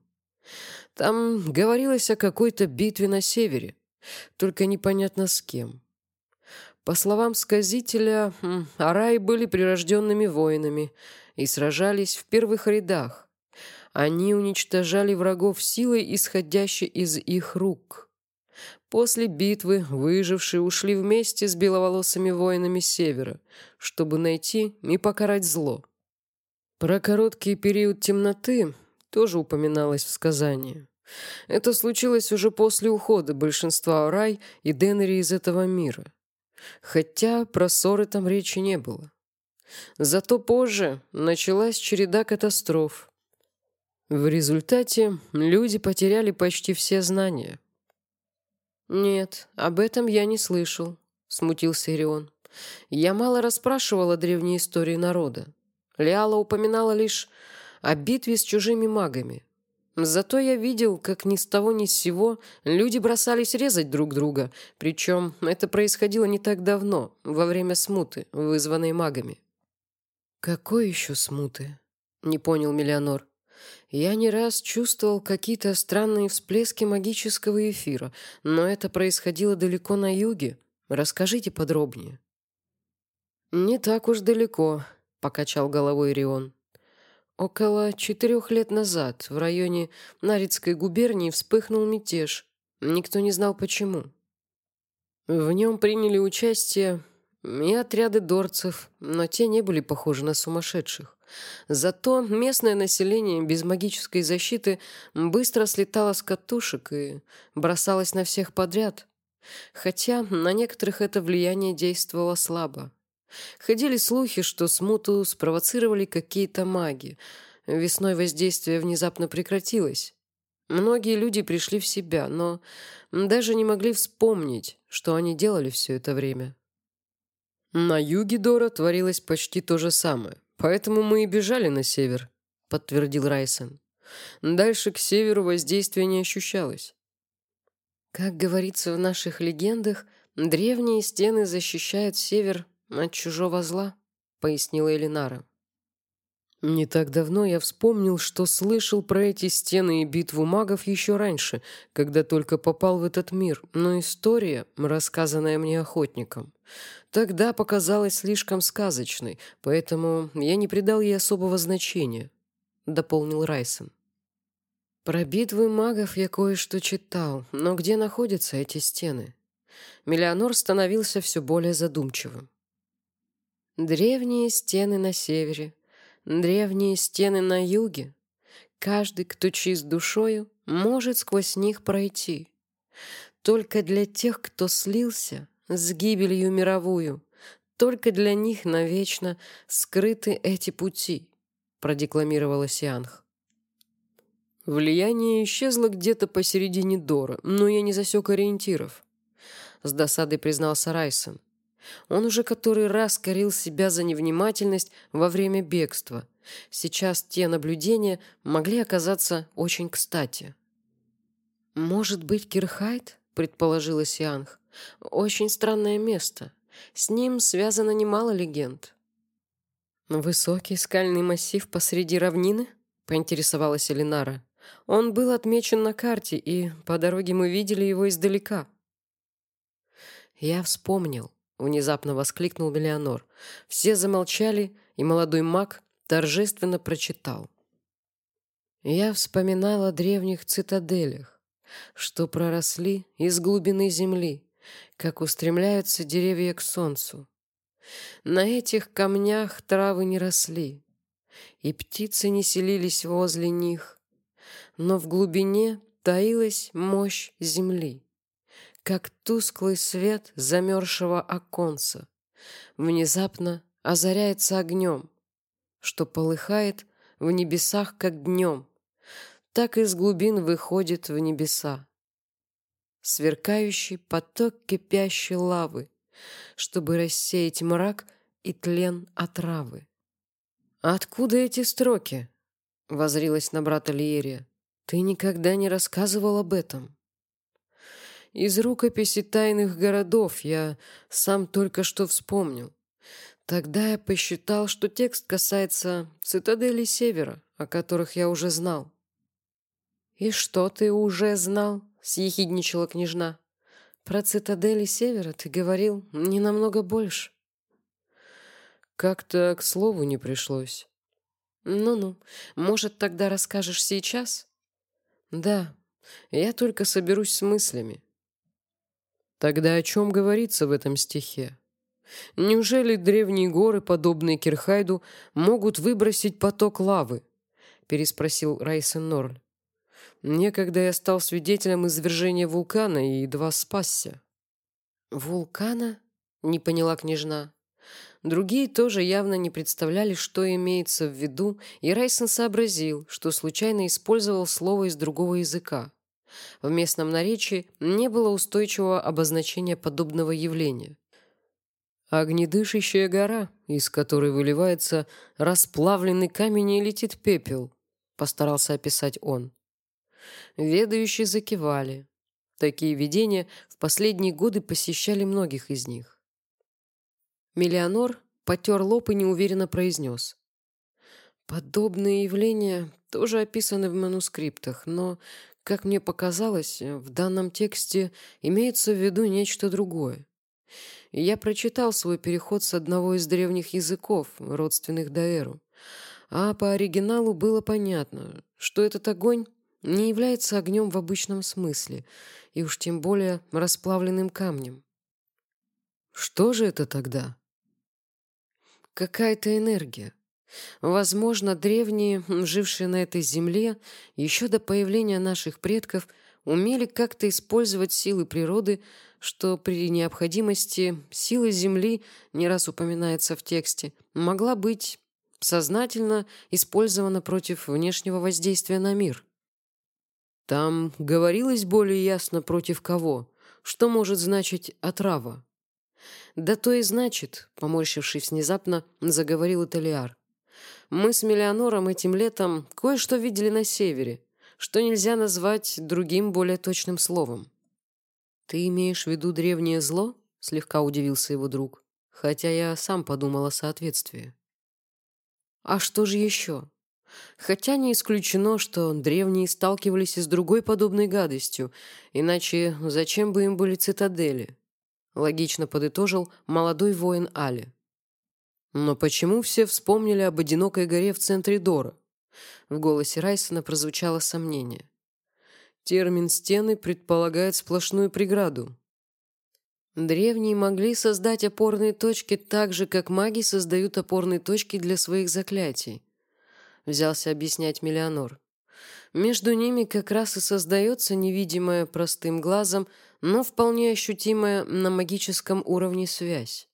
Там говорилось о какой-то битве на севере, только непонятно с кем. По словам сказителя, Араи были прирожденными воинами и сражались в первых рядах. Они уничтожали врагов силой, исходящей из их рук. После битвы выжившие ушли вместе с беловолосыми воинами севера, чтобы найти и покарать зло. Про короткий период темноты тоже упоминалось в сказании. Это случилось уже после ухода большинства Орай и Деннери из этого мира. Хотя про ссоры там речи не было. Зато позже началась череда катастроф. В результате люди потеряли почти все знания. «Нет, об этом я не слышал», — смутился Ирион. «Я мало расспрашивал о древней истории народа. Лиала упоминала лишь о битве с чужими магами. Зато я видел, как ни с того ни с сего люди бросались резать друг друга, причем это происходило не так давно, во время смуты, вызванной магами. «Какой еще смуты?» — не понял Миллионор. «Я не раз чувствовал какие-то странные всплески магического эфира, но это происходило далеко на юге. Расскажите подробнее». «Не так уж далеко», — покачал головой Рион. Около четырех лет назад в районе Нарицкой губернии вспыхнул мятеж. Никто не знал почему. В нем приняли участие и отряды дорцев, но те не были похожи на сумасшедших. Зато местное население без магической защиты быстро слетало с катушек и бросалось на всех подряд. Хотя на некоторых это влияние действовало слабо. Ходили слухи, что смуту спровоцировали какие-то маги. Весной воздействие внезапно прекратилось. Многие люди пришли в себя, но даже не могли вспомнить, что они делали все это время. На юге Дора творилось почти то же самое, поэтому мы и бежали на север, подтвердил Райсон. Дальше к северу воздействие не ощущалось. Как говорится в наших легендах, древние стены защищают север от чужого зла, пояснила Элинара. Не так давно я вспомнил, что слышал про эти стены и битву магов еще раньше, когда только попал в этот мир, но история, рассказанная мне охотником, тогда показалась слишком сказочной, поэтому я не придал ей особого значения, дополнил Райсон. Про битвы магов я кое-что читал, но где находятся эти стены? Миллионор становился все более задумчивым. Древние стены на севере, древние стены на юге. Каждый, кто чист душою, может сквозь них пройти. Только для тех, кто слился с гибелью мировую, только для них навечно скрыты эти пути, продекламировала Сианх. Влияние исчезло где-то посередине Дора, но я не засек ориентиров. С досадой признался Райсон. Он уже который раз корил себя за невнимательность во время бегства. Сейчас те наблюдения могли оказаться очень кстати. «Может быть, Кирхайт?» — предположила Сианх. «Очень странное место. С ним связано немало легенд». «Высокий скальный массив посреди равнины?» — поинтересовалась Элинара. «Он был отмечен на карте, и по дороге мы видели его издалека». Я вспомнил. Внезапно воскликнул Миллионор. Все замолчали, и молодой маг торжественно прочитал. Я вспоминал о древних цитаделях, что проросли из глубины земли, как устремляются деревья к солнцу. На этих камнях травы не росли, и птицы не селились возле них, но в глубине таилась мощь земли как тусклый свет замерзшего оконца, внезапно озаряется огнем, что полыхает в небесах, как днем, так из глубин выходит в небеса. Сверкающий поток кипящей лавы, чтобы рассеять мрак и тлен отравы. «Откуда эти строки?» — возрилась на брата Лиерия. «Ты никогда не рассказывал об этом». Из рукописи тайных городов я сам только что вспомнил. Тогда я посчитал, что текст касается цитаделей Севера, о которых я уже знал. «И что ты уже знал?» — съехидничала княжна. «Про цитадели Севера ты говорил не намного больше». «Как-то к слову не пришлось». «Ну-ну, может, тогда расскажешь сейчас?» «Да, я только соберусь с мыслями. Тогда о чем говорится в этом стихе? Неужели древние горы, подобные Кирхайду, могут выбросить поток лавы? Переспросил Райсен Норль. Некогда я стал свидетелем извержения вулкана и едва спасся. Вулкана? Не поняла княжна. Другие тоже явно не представляли, что имеется в виду, и Райсон сообразил, что случайно использовал слово из другого языка. В местном наречии не было устойчивого обозначения подобного явления. «Огнедышащая гора, из которой выливается расплавленный камень и летит пепел», — постарался описать он. Ведающие закивали. Такие видения в последние годы посещали многих из них. Миллионор потер лоб и неуверенно произнес. Подобные явления тоже описаны в манускриптах, но как мне показалось, в данном тексте имеется в виду нечто другое. Я прочитал свой переход с одного из древних языков, родственных Даэру. А по оригиналу было понятно, что этот огонь не является огнем в обычном смысле, и уж тем более расплавленным камнем. Что же это тогда? Какая-то энергия. Возможно, древние, жившие на этой земле, еще до появления наших предков, умели как-то использовать силы природы, что при необходимости сила Земли, не раз упоминается в тексте, могла быть сознательно использована против внешнего воздействия на мир. Там говорилось более ясно против кого, что может значить отрава. Да то и значит, поморщившись внезапно, заговорил Италиар. Мы с Миллионором этим летом кое-что видели на севере, что нельзя назвать другим более точным словом. «Ты имеешь в виду древнее зло?» — слегка удивился его друг. «Хотя я сам подумал о соответствии». «А что же еще?» Хотя не исключено, что древние сталкивались и с другой подобной гадостью, иначе зачем бы им были цитадели? Логично подытожил молодой воин Али. Но почему все вспомнили об одинокой горе в центре Дора? В голосе Райсона прозвучало сомнение. Термин «стены» предполагает сплошную преграду. Древние могли создать опорные точки так же, как маги создают опорные точки для своих заклятий. Взялся объяснять Миллионор. Между ними как раз и создается невидимая простым глазом, но вполне ощутимая на магическом уровне связь.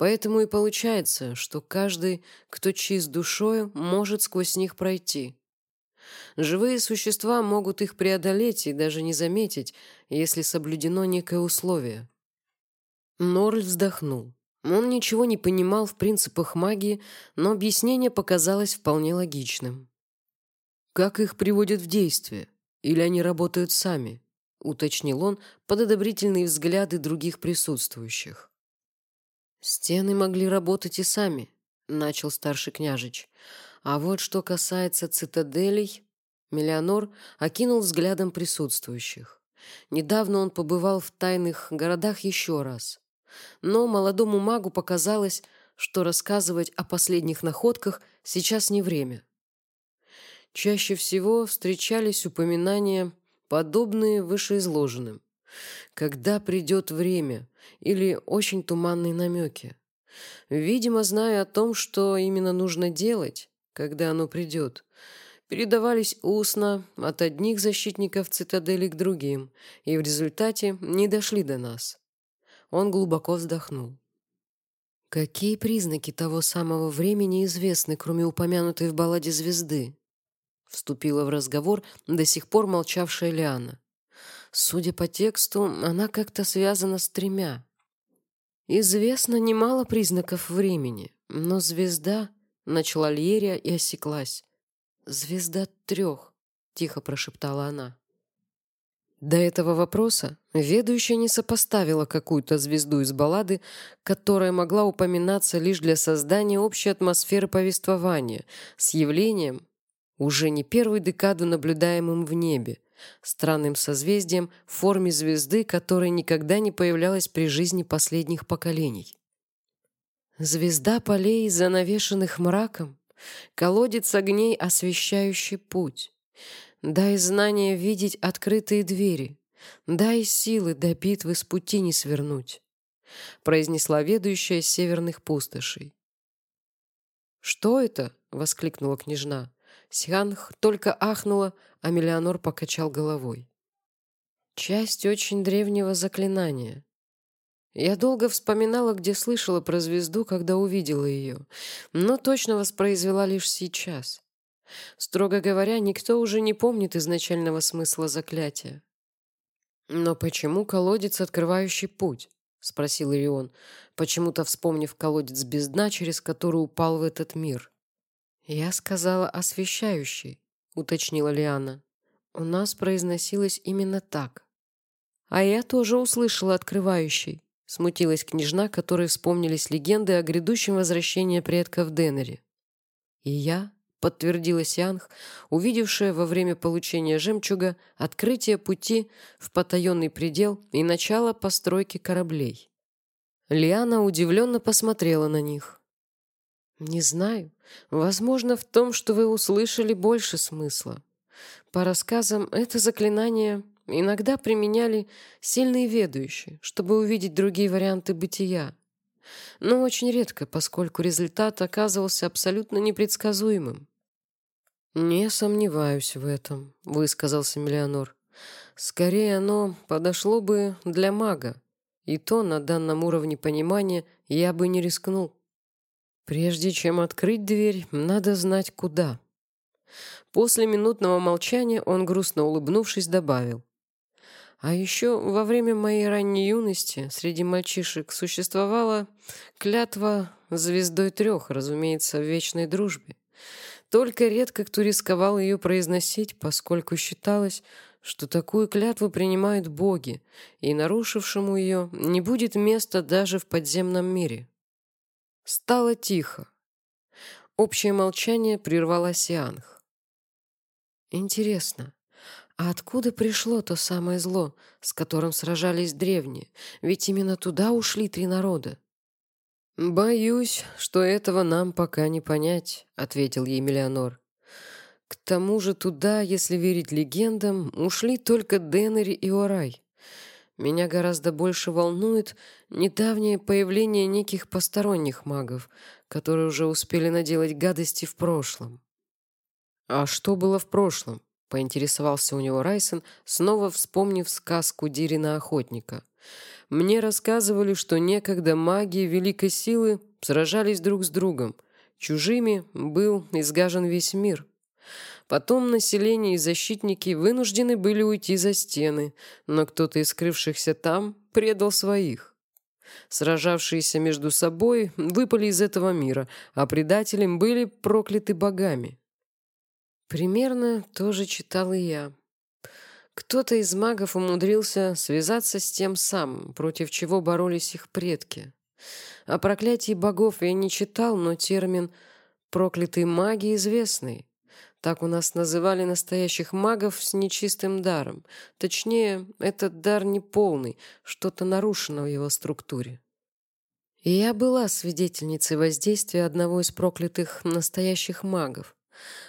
Поэтому и получается, что каждый, кто чист душою, может сквозь них пройти. Живые существа могут их преодолеть и даже не заметить, если соблюдено некое условие. Норль вздохнул. Он ничего не понимал в принципах магии, но объяснение показалось вполне логичным. «Как их приводят в действие? Или они работают сами?» — уточнил он под одобрительные взгляды других присутствующих. «Стены могли работать и сами», — начал старший княжич. «А вот что касается цитаделей...» Миллионор окинул взглядом присутствующих. Недавно он побывал в тайных городах еще раз. Но молодому магу показалось, что рассказывать о последних находках сейчас не время. Чаще всего встречались упоминания, подобные вышеизложенным. Когда придет время или очень туманные намеки. Видимо, зная о том, что именно нужно делать, когда оно придет, передавались устно от одних защитников цитадели к другим, и в результате не дошли до нас. Он глубоко вздохнул. Какие признаки того самого времени известны, кроме упомянутой в балладе звезды? Вступила в разговор до сих пор молчавшая Лиана. Судя по тексту, она как-то связана с тремя. Известно немало признаков времени, но звезда... Начала Льерия и осеклась. «Звезда трех», — тихо прошептала она. До этого вопроса ведущая не сопоставила какую-то звезду из баллады, которая могла упоминаться лишь для создания общей атмосферы повествования с явлением, уже не первую декаду наблюдаемым в небе, странным созвездием в форме звезды, которая никогда не появлялась при жизни последних поколений. Звезда полей, занавешенных мраком, колодец огней, освещающий путь. Дай знание видеть открытые двери, дай силы до битвы с пути не свернуть, произнесла ведущая северных пустошей. «Что это?» — воскликнула княжна. Сианх только ахнула, а Миллионор покачал головой. Часть очень древнего заклинания. Я долго вспоминала, где слышала про звезду, когда увидела ее, но точно воспроизвела лишь сейчас. Строго говоря, никто уже не помнит изначального смысла заклятия. «Но почему колодец, открывающий путь?» — спросил Ирион, почему-то вспомнив колодец без дна, через который упал в этот мир. «Я сказала освещающий», — уточнила Лиана. «У нас произносилось именно так». «А я тоже услышала открывающий», — смутилась княжна, которой вспомнились легенды о грядущем возвращении предков Деннери. «И я», — подтвердила Сианх, увидевшая во время получения жемчуга открытие пути в потаенный предел и начало постройки кораблей. Лиана удивленно посмотрела на них. Не знаю. Возможно, в том, что вы услышали больше смысла. По рассказам, это заклинание иногда применяли сильные ведущие, чтобы увидеть другие варианты бытия. Но очень редко, поскольку результат оказывался абсолютно непредсказуемым. «Не сомневаюсь в этом», — высказался Миллионор. «Скорее оно подошло бы для мага, и то на данном уровне понимания я бы не рискнул. Прежде чем открыть дверь, надо знать, куда». После минутного молчания он, грустно улыбнувшись, добавил. А еще во время моей ранней юности среди мальчишек существовала клятва звездой трех, разумеется, в вечной дружбе. Только редко кто рисковал ее произносить, поскольку считалось, что такую клятву принимают боги, и нарушившему ее не будет места даже в подземном мире. Стало тихо. Общее молчание прервала Сианх. Интересно, а откуда пришло то самое зло, с которым сражались древние? Ведь именно туда ушли три народа. «Боюсь, что этого нам пока не понять», — ответил ей Миллионор. «К тому же туда, если верить легендам, ушли только Денери и Орай. Меня гораздо больше волнует недавнее появление неких посторонних магов, которые уже успели наделать гадости в прошлом. «А что было в прошлом?» — поинтересовался у него Райсон, снова вспомнив сказку Дирина Охотника. «Мне рассказывали, что некогда маги великой силы сражались друг с другом. Чужими был изгажен весь мир. Потом население и защитники вынуждены были уйти за стены, но кто-то из скрывшихся там предал своих. Сражавшиеся между собой выпали из этого мира, а предателем были прокляты богами. Примерно тоже читал и я. Кто-то из магов умудрился связаться с тем самым, против чего боролись их предки. О проклятии богов я не читал, но термин «проклятые маги» известный. Так у нас называли настоящих магов с нечистым даром. Точнее, этот дар не полный, что-то нарушено в его структуре. И я была свидетельницей воздействия одного из проклятых настоящих магов.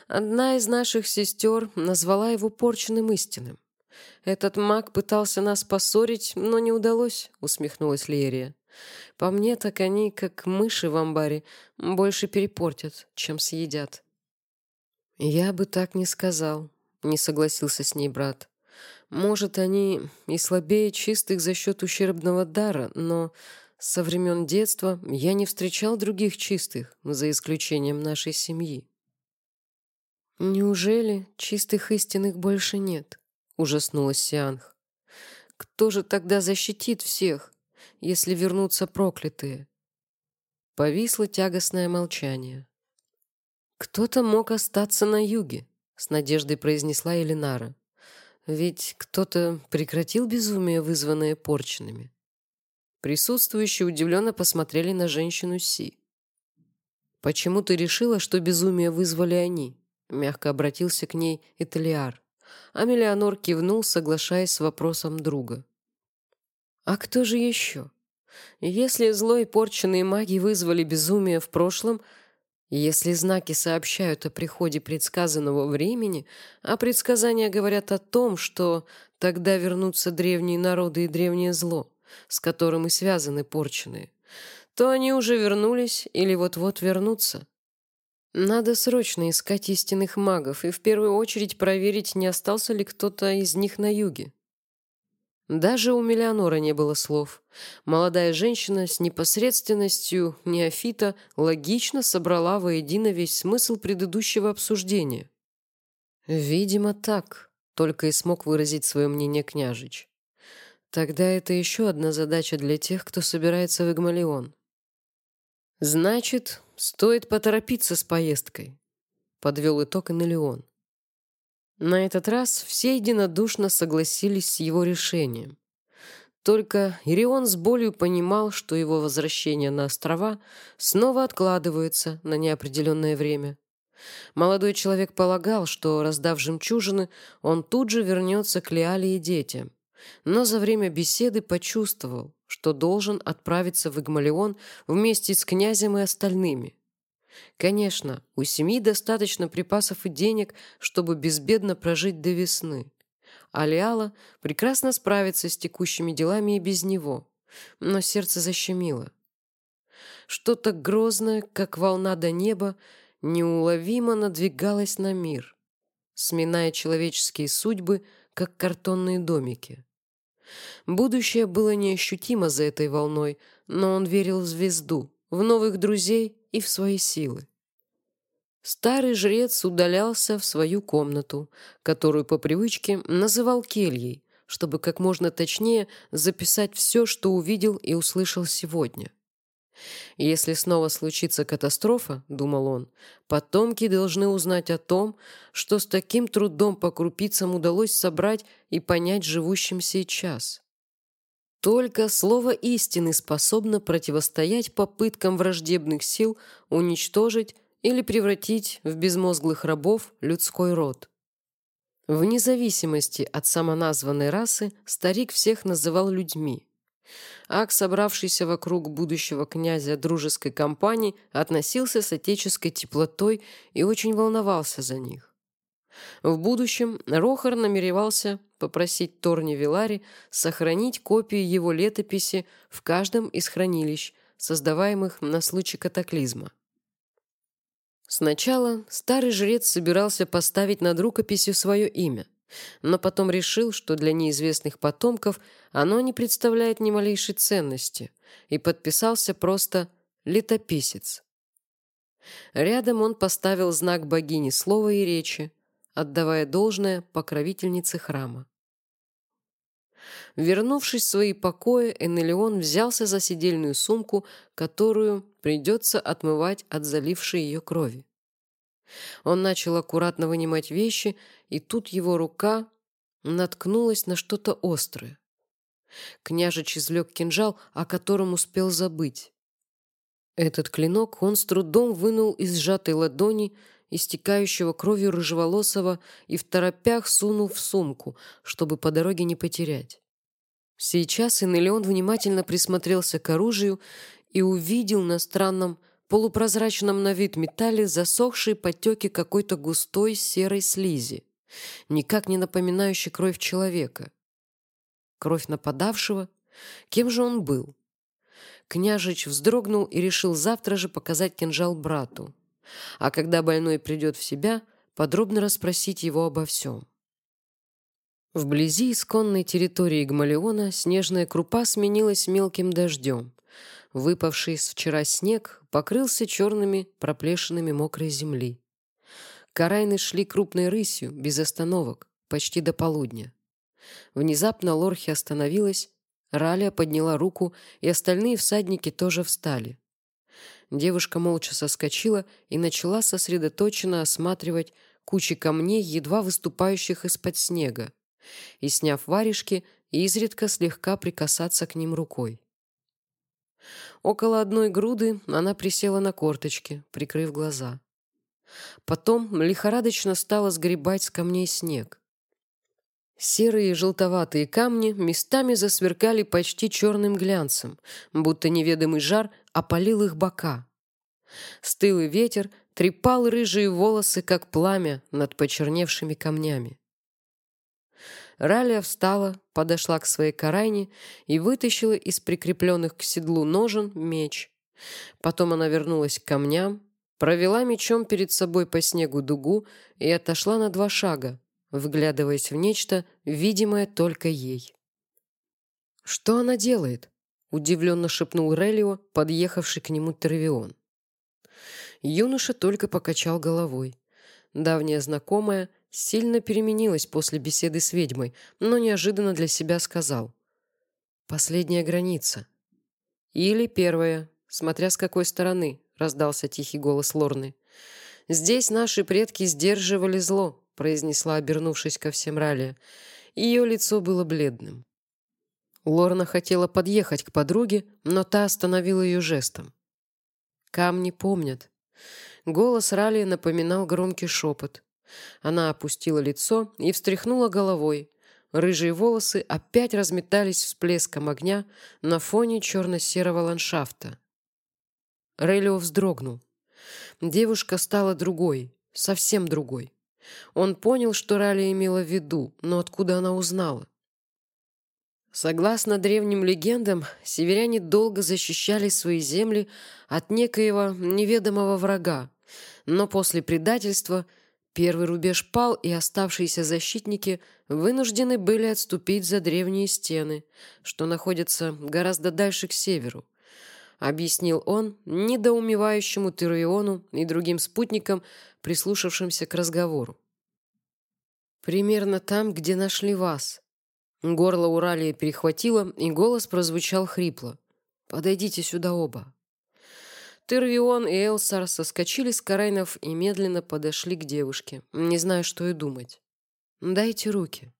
Одна из наших сестер назвала его порченным истинным. «Этот маг пытался нас поссорить, но не удалось», — усмехнулась Лерия. «По мне, так они, как мыши в амбаре, больше перепортят, чем съедят». «Я бы так не сказал», — не согласился с ней брат. «Может, они и слабее чистых за счет ущербного дара, но со времен детства я не встречал других чистых, за исключением нашей семьи». «Неужели чистых истинных больше нет?» — ужаснулась Сианх. «Кто же тогда защитит всех, если вернутся проклятые?» Повисло тягостное молчание. «Кто-то мог остаться на юге», — с надеждой произнесла Элинара. «Ведь кто-то прекратил безумие, вызванное порченными». Присутствующие удивленно посмотрели на женщину Си. «Почему ты решила, что безумие вызвали они?» Мягко обратился к ней Этелиар. А Миллионор кивнул, соглашаясь с вопросом друга. «А кто же еще? Если злой порченные маги вызвали безумие в прошлом, если знаки сообщают о приходе предсказанного времени, а предсказания говорят о том, что тогда вернутся древние народы и древнее зло, с которым и связаны порченые, то они уже вернулись или вот-вот вернутся. Надо срочно искать истинных магов и в первую очередь проверить, не остался ли кто-то из них на юге. Даже у Миллионора не было слов. Молодая женщина с непосредственностью неофита логично собрала воедино весь смысл предыдущего обсуждения. «Видимо, так», — только и смог выразить свое мнение княжич. «Тогда это еще одна задача для тех, кто собирается в Игмалион. Значит, стоит поторопиться с поездкой, подвел итог Энелион. На этот раз все единодушно согласились с его решением. Только Ирион с болью понимал, что его возвращение на острова снова откладывается на неопределенное время. Молодой человек полагал, что, раздав жемчужины, он тут же вернется к Лиале и детям. Но за время беседы почувствовал, что должен отправиться в Игмалион вместе с князем и остальными. Конечно, у семьи достаточно припасов и денег, чтобы безбедно прожить до весны. Алиала прекрасно справится с текущими делами и без него, но сердце защемило. Что-то грозное, как волна до неба, неуловимо надвигалось на мир, сминая человеческие судьбы, как картонные домики. Будущее было неощутимо за этой волной, но он верил в звезду, в новых друзей и в свои силы. Старый жрец удалялся в свою комнату, которую по привычке называл кельей, чтобы как можно точнее записать все, что увидел и услышал сегодня. Если снова случится катастрофа, думал он, потомки должны узнать о том, что с таким трудом по крупицам удалось собрать и понять живущим сейчас. Только слово истины способно противостоять попыткам враждебных сил уничтожить или превратить в безмозглых рабов людской род. Вне зависимости от самоназванной расы старик всех называл людьми. Ак, собравшийся вокруг будущего князя дружеской компании, относился с отеческой теплотой и очень волновался за них. В будущем Рохар намеревался попросить Торни Вилари сохранить копии его летописи в каждом из хранилищ, создаваемых на случай катаклизма. Сначала старый жрец собирался поставить над рукописью свое имя, но потом решил, что для неизвестных потомков оно не представляет ни малейшей ценности, и подписался просто «летописец». Рядом он поставил знак богини слова и речи, отдавая должное покровительнице храма. Вернувшись в свои покои, Энелион взялся за сидельную сумку, которую придется отмывать от залившей ее крови. Он начал аккуратно вынимать вещи, и тут его рука наткнулась на что-то острое. Княжич извлек кинжал, о котором успел забыть. Этот клинок он с трудом вынул из сжатой ладони, истекающего кровью рыжеволосого, и в торопях сунул в сумку, чтобы по дороге не потерять. Сейчас Инелион внимательно присмотрелся к оружию и увидел на странном полупрозрачном на вид металле засохшие потеки какой-то густой серой слизи, никак не напоминающей кровь человека. Кровь нападавшего? Кем же он был? Княжич вздрогнул и решил завтра же показать кинжал брату, а когда больной придет в себя, подробно расспросить его обо всем. Вблизи исконной территории Гмалиона снежная крупа сменилась мелким дождем. Выпавший с вчера снег покрылся черными проплешинами мокрой земли. Карайны шли крупной рысью, без остановок, почти до полудня. Внезапно Лорхи остановилась, Ралия подняла руку, и остальные всадники тоже встали. Девушка молча соскочила и начала сосредоточенно осматривать кучи камней, едва выступающих из-под снега и, сняв варежки, изредка слегка прикасаться к ним рукой. Около одной груды она присела на корточки, прикрыв глаза. Потом лихорадочно стала сгребать с камней снег. Серые и желтоватые камни местами засверкали почти черным глянцем, будто неведомый жар опалил их бока. Стылый ветер трепал рыжие волосы, как пламя, над почерневшими камнями. Ралия встала, подошла к своей карайне и вытащила из прикрепленных к седлу ножен меч. Потом она вернулась к камням, провела мечом перед собой по снегу дугу и отошла на два шага, вглядываясь в нечто, видимое только ей. «Что она делает?» — удивленно шепнул Релио, подъехавший к нему Тервион. Юноша только покачал головой. Давняя знакомая — сильно переменилась после беседы с ведьмой, но неожиданно для себя сказал. «Последняя граница». «Или первая, смотря с какой стороны», — раздался тихий голос Лорны. «Здесь наши предки сдерживали зло», — произнесла, обернувшись ко всем Ралия. Ее лицо было бледным. Лорна хотела подъехать к подруге, но та остановила ее жестом. «Камни помнят». Голос Ралии напоминал громкий шепот. Она опустила лицо и встряхнула головой. Рыжие волосы опять разметались всплеском огня на фоне черно-серого ландшафта. Рейлио вздрогнул. Девушка стала другой, совсем другой. Он понял, что Ралли имела в виду, но откуда она узнала? Согласно древним легендам, северяне долго защищали свои земли от некоего неведомого врага, но после предательства первый рубеж пал, и оставшиеся защитники вынуждены были отступить за древние стены, что находятся гораздо дальше к северу, объяснил он недоумевающему Тириону и другим спутникам, прислушавшимся к разговору. «Примерно там, где нашли вас». Горло Уралии перехватило, и голос прозвучал хрипло. «Подойдите сюда оба». Тервион и Элсар соскочили с карайнов и медленно подошли к девушке, не зная, что и думать. «Дайте руки».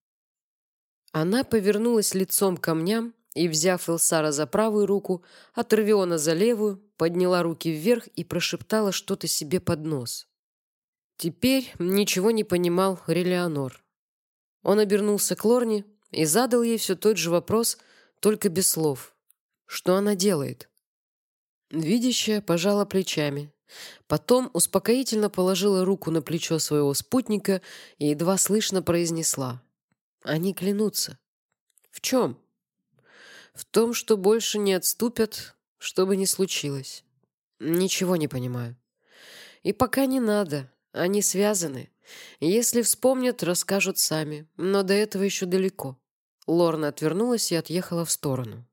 Она повернулась лицом к камням и, взяв Элсара за правую руку, а Тервиона за левую, подняла руки вверх и прошептала что-то себе под нос. Теперь ничего не понимал Релеонор. Он обернулся к Лорне и задал ей все тот же вопрос, только без слов. Что она делает? Видящая пожала плечами. Потом успокоительно положила руку на плечо своего спутника и едва слышно произнесла. «Они клянутся». «В чем?» «В том, что больше не отступят, что бы ни случилось». «Ничего не понимаю». «И пока не надо. Они связаны. Если вспомнят, расскажут сами, но до этого еще далеко. Лорна отвернулась и отъехала в сторону.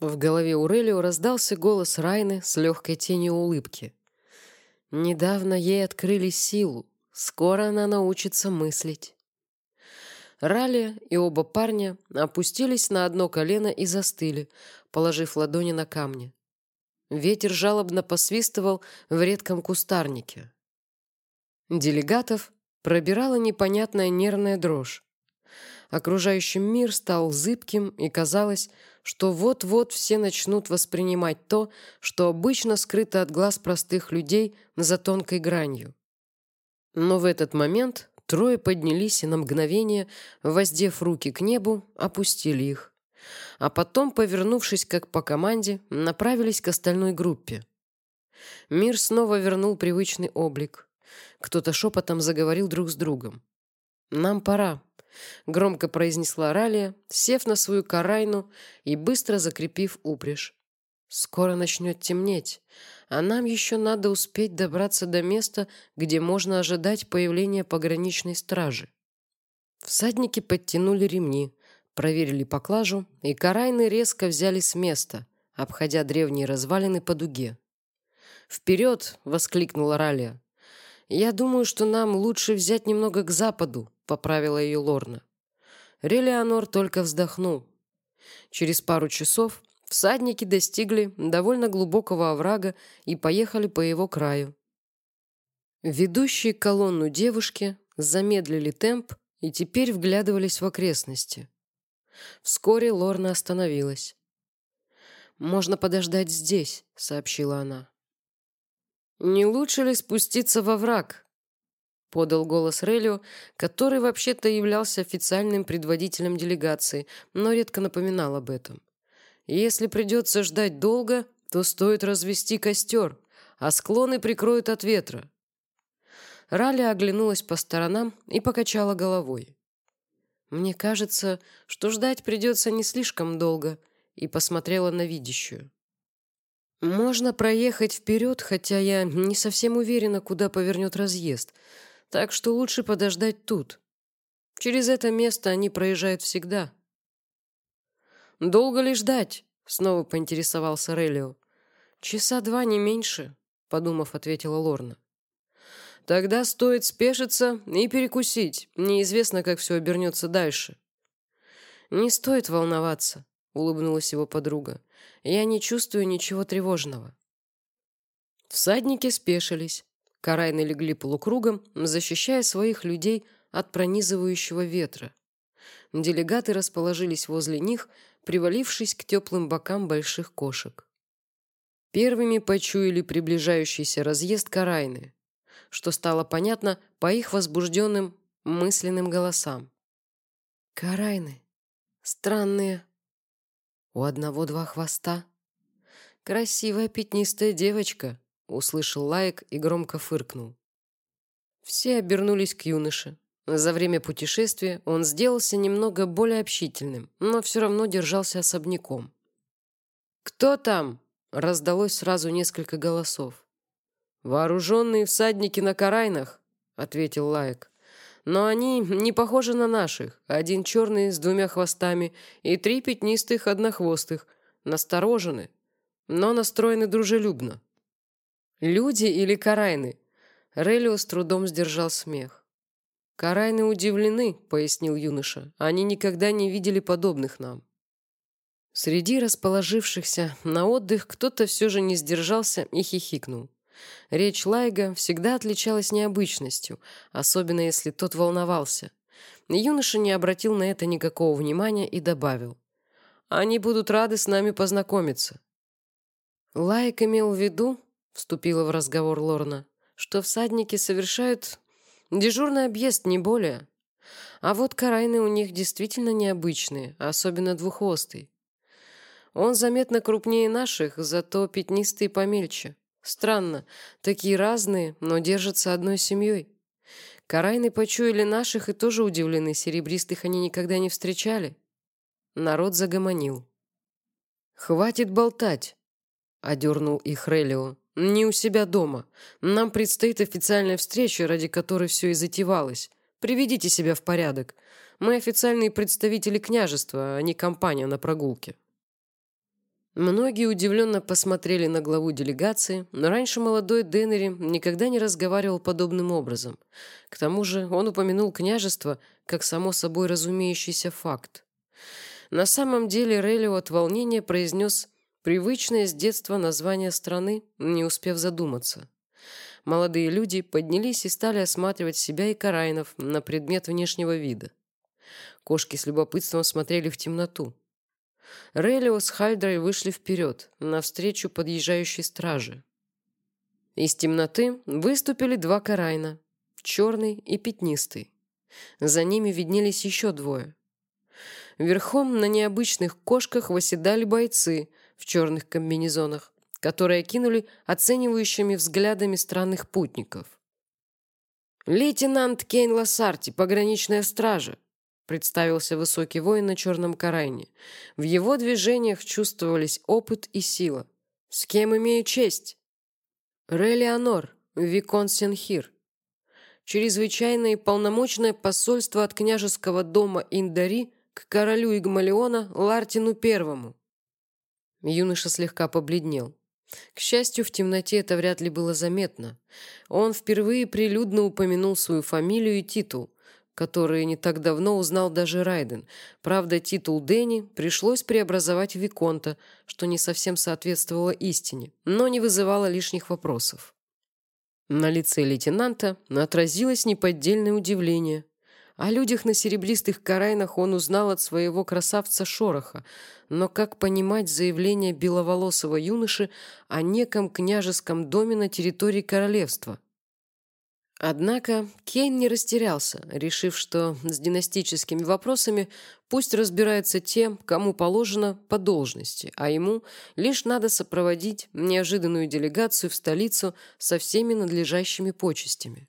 В голове Урелио раздался голос Райны с легкой тенью улыбки. Недавно ей открыли силу, скоро она научится мыслить. Ралия и оба парня опустились на одно колено и застыли, положив ладони на камни. Ветер жалобно посвистывал в редком кустарнике. Делегатов пробирала непонятная нервная дрожь. Окружающий мир стал зыбким, и казалось, что вот-вот все начнут воспринимать то, что обычно скрыто от глаз простых людей за тонкой гранью. Но в этот момент трое поднялись и на мгновение, воздев руки к небу, опустили их. А потом, повернувшись как по команде, направились к остальной группе. Мир снова вернул привычный облик. Кто-то шепотом заговорил друг с другом. «Нам пора», — громко произнесла Ралия, сев на свою карайну и быстро закрепив упряжь. «Скоро начнет темнеть, а нам еще надо успеть добраться до места, где можно ожидать появления пограничной стражи». Всадники подтянули ремни, проверили поклажу, и карайны резко взяли с места, обходя древние развалины по дуге. «Вперед!» — воскликнула Ралия. «Я думаю, что нам лучше взять немного к западу», — поправила ее Лорна. Релеонор только вздохнул. Через пару часов всадники достигли довольно глубокого оврага и поехали по его краю. Ведущие колонну девушки замедлили темп и теперь вглядывались в окрестности. Вскоре Лорна остановилась. «Можно подождать здесь», — сообщила она. «Не лучше ли спуститься во враг?» — подал голос Релио, который вообще-то являлся официальным предводителем делегации, но редко напоминал об этом. «Если придется ждать долго, то стоит развести костер, а склоны прикроют от ветра». Ралли оглянулась по сторонам и покачала головой. «Мне кажется, что ждать придется не слишком долго», и посмотрела на видящую. Можно проехать вперед, хотя я не совсем уверена, куда повернет разъезд, так что лучше подождать тут. Через это место они проезжают всегда. «Долго ли ждать?» — снова поинтересовался Релио. «Часа два, не меньше», — подумав, ответила Лорна. «Тогда стоит спешиться и перекусить. Неизвестно, как все обернется дальше». «Не стоит волноваться», — улыбнулась его подруга. Я не чувствую ничего тревожного. Всадники спешились. Карайны легли полукругом, защищая своих людей от пронизывающего ветра. Делегаты расположились возле них, привалившись к теплым бокам больших кошек. Первыми почуяли приближающийся разъезд Карайны, что стало понятно по их возбужденным мысленным голосам. «Карайны! Странные!» У одного два хвоста. Красивая пятнистая девочка, — услышал Лайк и громко фыркнул. Все обернулись к юноше. За время путешествия он сделался немного более общительным, но все равно держался особняком. «Кто там?» — раздалось сразу несколько голосов. «Вооруженные всадники на карайнах», — ответил Лайк. «Но они не похожи на наших. Один черный с двумя хвостами и три пятнистых однохвостых. Насторожены, но настроены дружелюбно». «Люди или карайны?» Релио с трудом сдержал смех. «Карайны удивлены», — пояснил юноша. «Они никогда не видели подобных нам». Среди расположившихся на отдых кто-то все же не сдержался и хихикнул. Речь Лайга всегда отличалась необычностью, особенно если тот волновался. Юноша не обратил на это никакого внимания и добавил. «Они будут рады с нами познакомиться». Лайк имел в виду, вступила в разговор Лорна, что всадники совершают дежурный объезд, не более. А вот карайны у них действительно необычные, особенно двуххвостый. Он заметно крупнее наших, зато пятнистый помельче. Странно, такие разные, но держатся одной семьей. Карайны почуяли наших и тоже удивлены, серебристых они никогда не встречали. Народ загомонил. «Хватит болтать!» — одернул их Релио. «Не у себя дома. Нам предстоит официальная встреча, ради которой все и затевалось. Приведите себя в порядок. Мы официальные представители княжества, а не компания на прогулке». Многие удивленно посмотрели на главу делегации, но раньше молодой Деннери никогда не разговаривал подобным образом. К тому же он упомянул княжество как само собой разумеющийся факт. На самом деле Релио от волнения произнес привычное с детства название страны, не успев задуматься. Молодые люди поднялись и стали осматривать себя и Карайнов на предмет внешнего вида. Кошки с любопытством смотрели в темноту. Релио с Хальдрой вышли вперед, навстречу подъезжающей страже. Из темноты выступили два карайна, черный и пятнистый. За ними виднелись еще двое. Верхом на необычных кошках восседали бойцы в черных комбинезонах, которые кинули оценивающими взглядами странных путников. «Лейтенант Кейн Лассарти, пограничная стража», представился высокий воин на черном карайне. В его движениях чувствовались опыт и сила. «С кем имею честь?» «Релеонор, Викон Сенхир. Чрезвычайное и полномочное посольство от княжеского дома Индари к королю Игмалиона Лартину Первому». Юноша слегка побледнел. К счастью, в темноте это вряд ли было заметно. Он впервые прилюдно упомянул свою фамилию и титул, которые не так давно узнал даже Райден. Правда, титул Дэнни пришлось преобразовать в Виконта, что не совсем соответствовало истине, но не вызывало лишних вопросов. На лице лейтенанта отразилось неподдельное удивление. О людях на серебристых карайнах он узнал от своего красавца Шороха, но как понимать заявление беловолосого юноши о неком княжеском доме на территории королевства – Однако Кейн не растерялся, решив, что с династическими вопросами пусть разбирается тем, кому положено по должности, а ему лишь надо сопроводить неожиданную делегацию в столицу со всеми надлежащими почестями.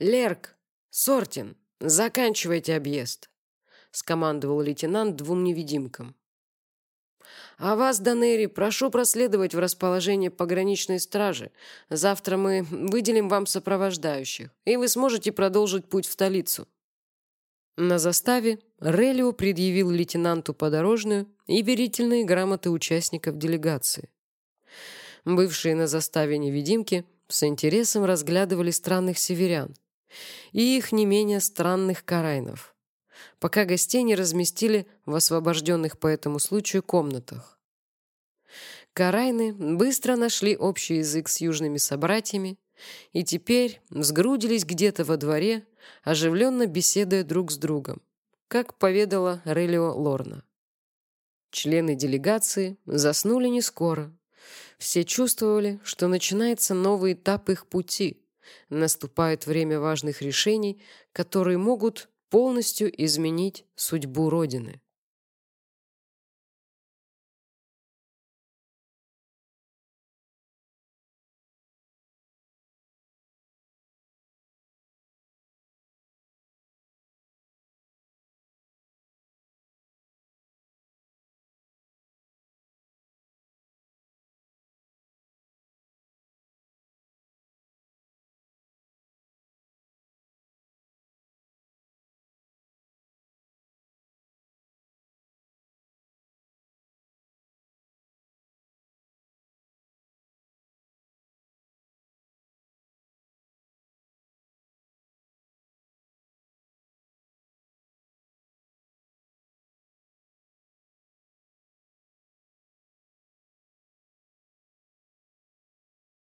«Лерк! Сортин! Заканчивайте объезд!» — скомандовал лейтенант двум невидимкам. А вас, Данери, прошу проследовать в расположение пограничной стражи. Завтра мы выделим вам сопровождающих, и вы сможете продолжить путь в столицу». На заставе Релио предъявил лейтенанту подорожную и верительные грамоты участников делегации. Бывшие на заставе невидимки с интересом разглядывали странных северян и их не менее странных карайнов пока гостей не разместили в освобожденных по этому случаю комнатах. Карайны быстро нашли общий язык с южными собратьями и теперь сгрудились где-то во дворе, оживленно беседуя друг с другом, как поведала Релио Лорна. Члены делегации заснули не скоро. Все чувствовали, что начинается новый этап их пути. Наступает время важных решений, которые могут полностью изменить судьбу Родины.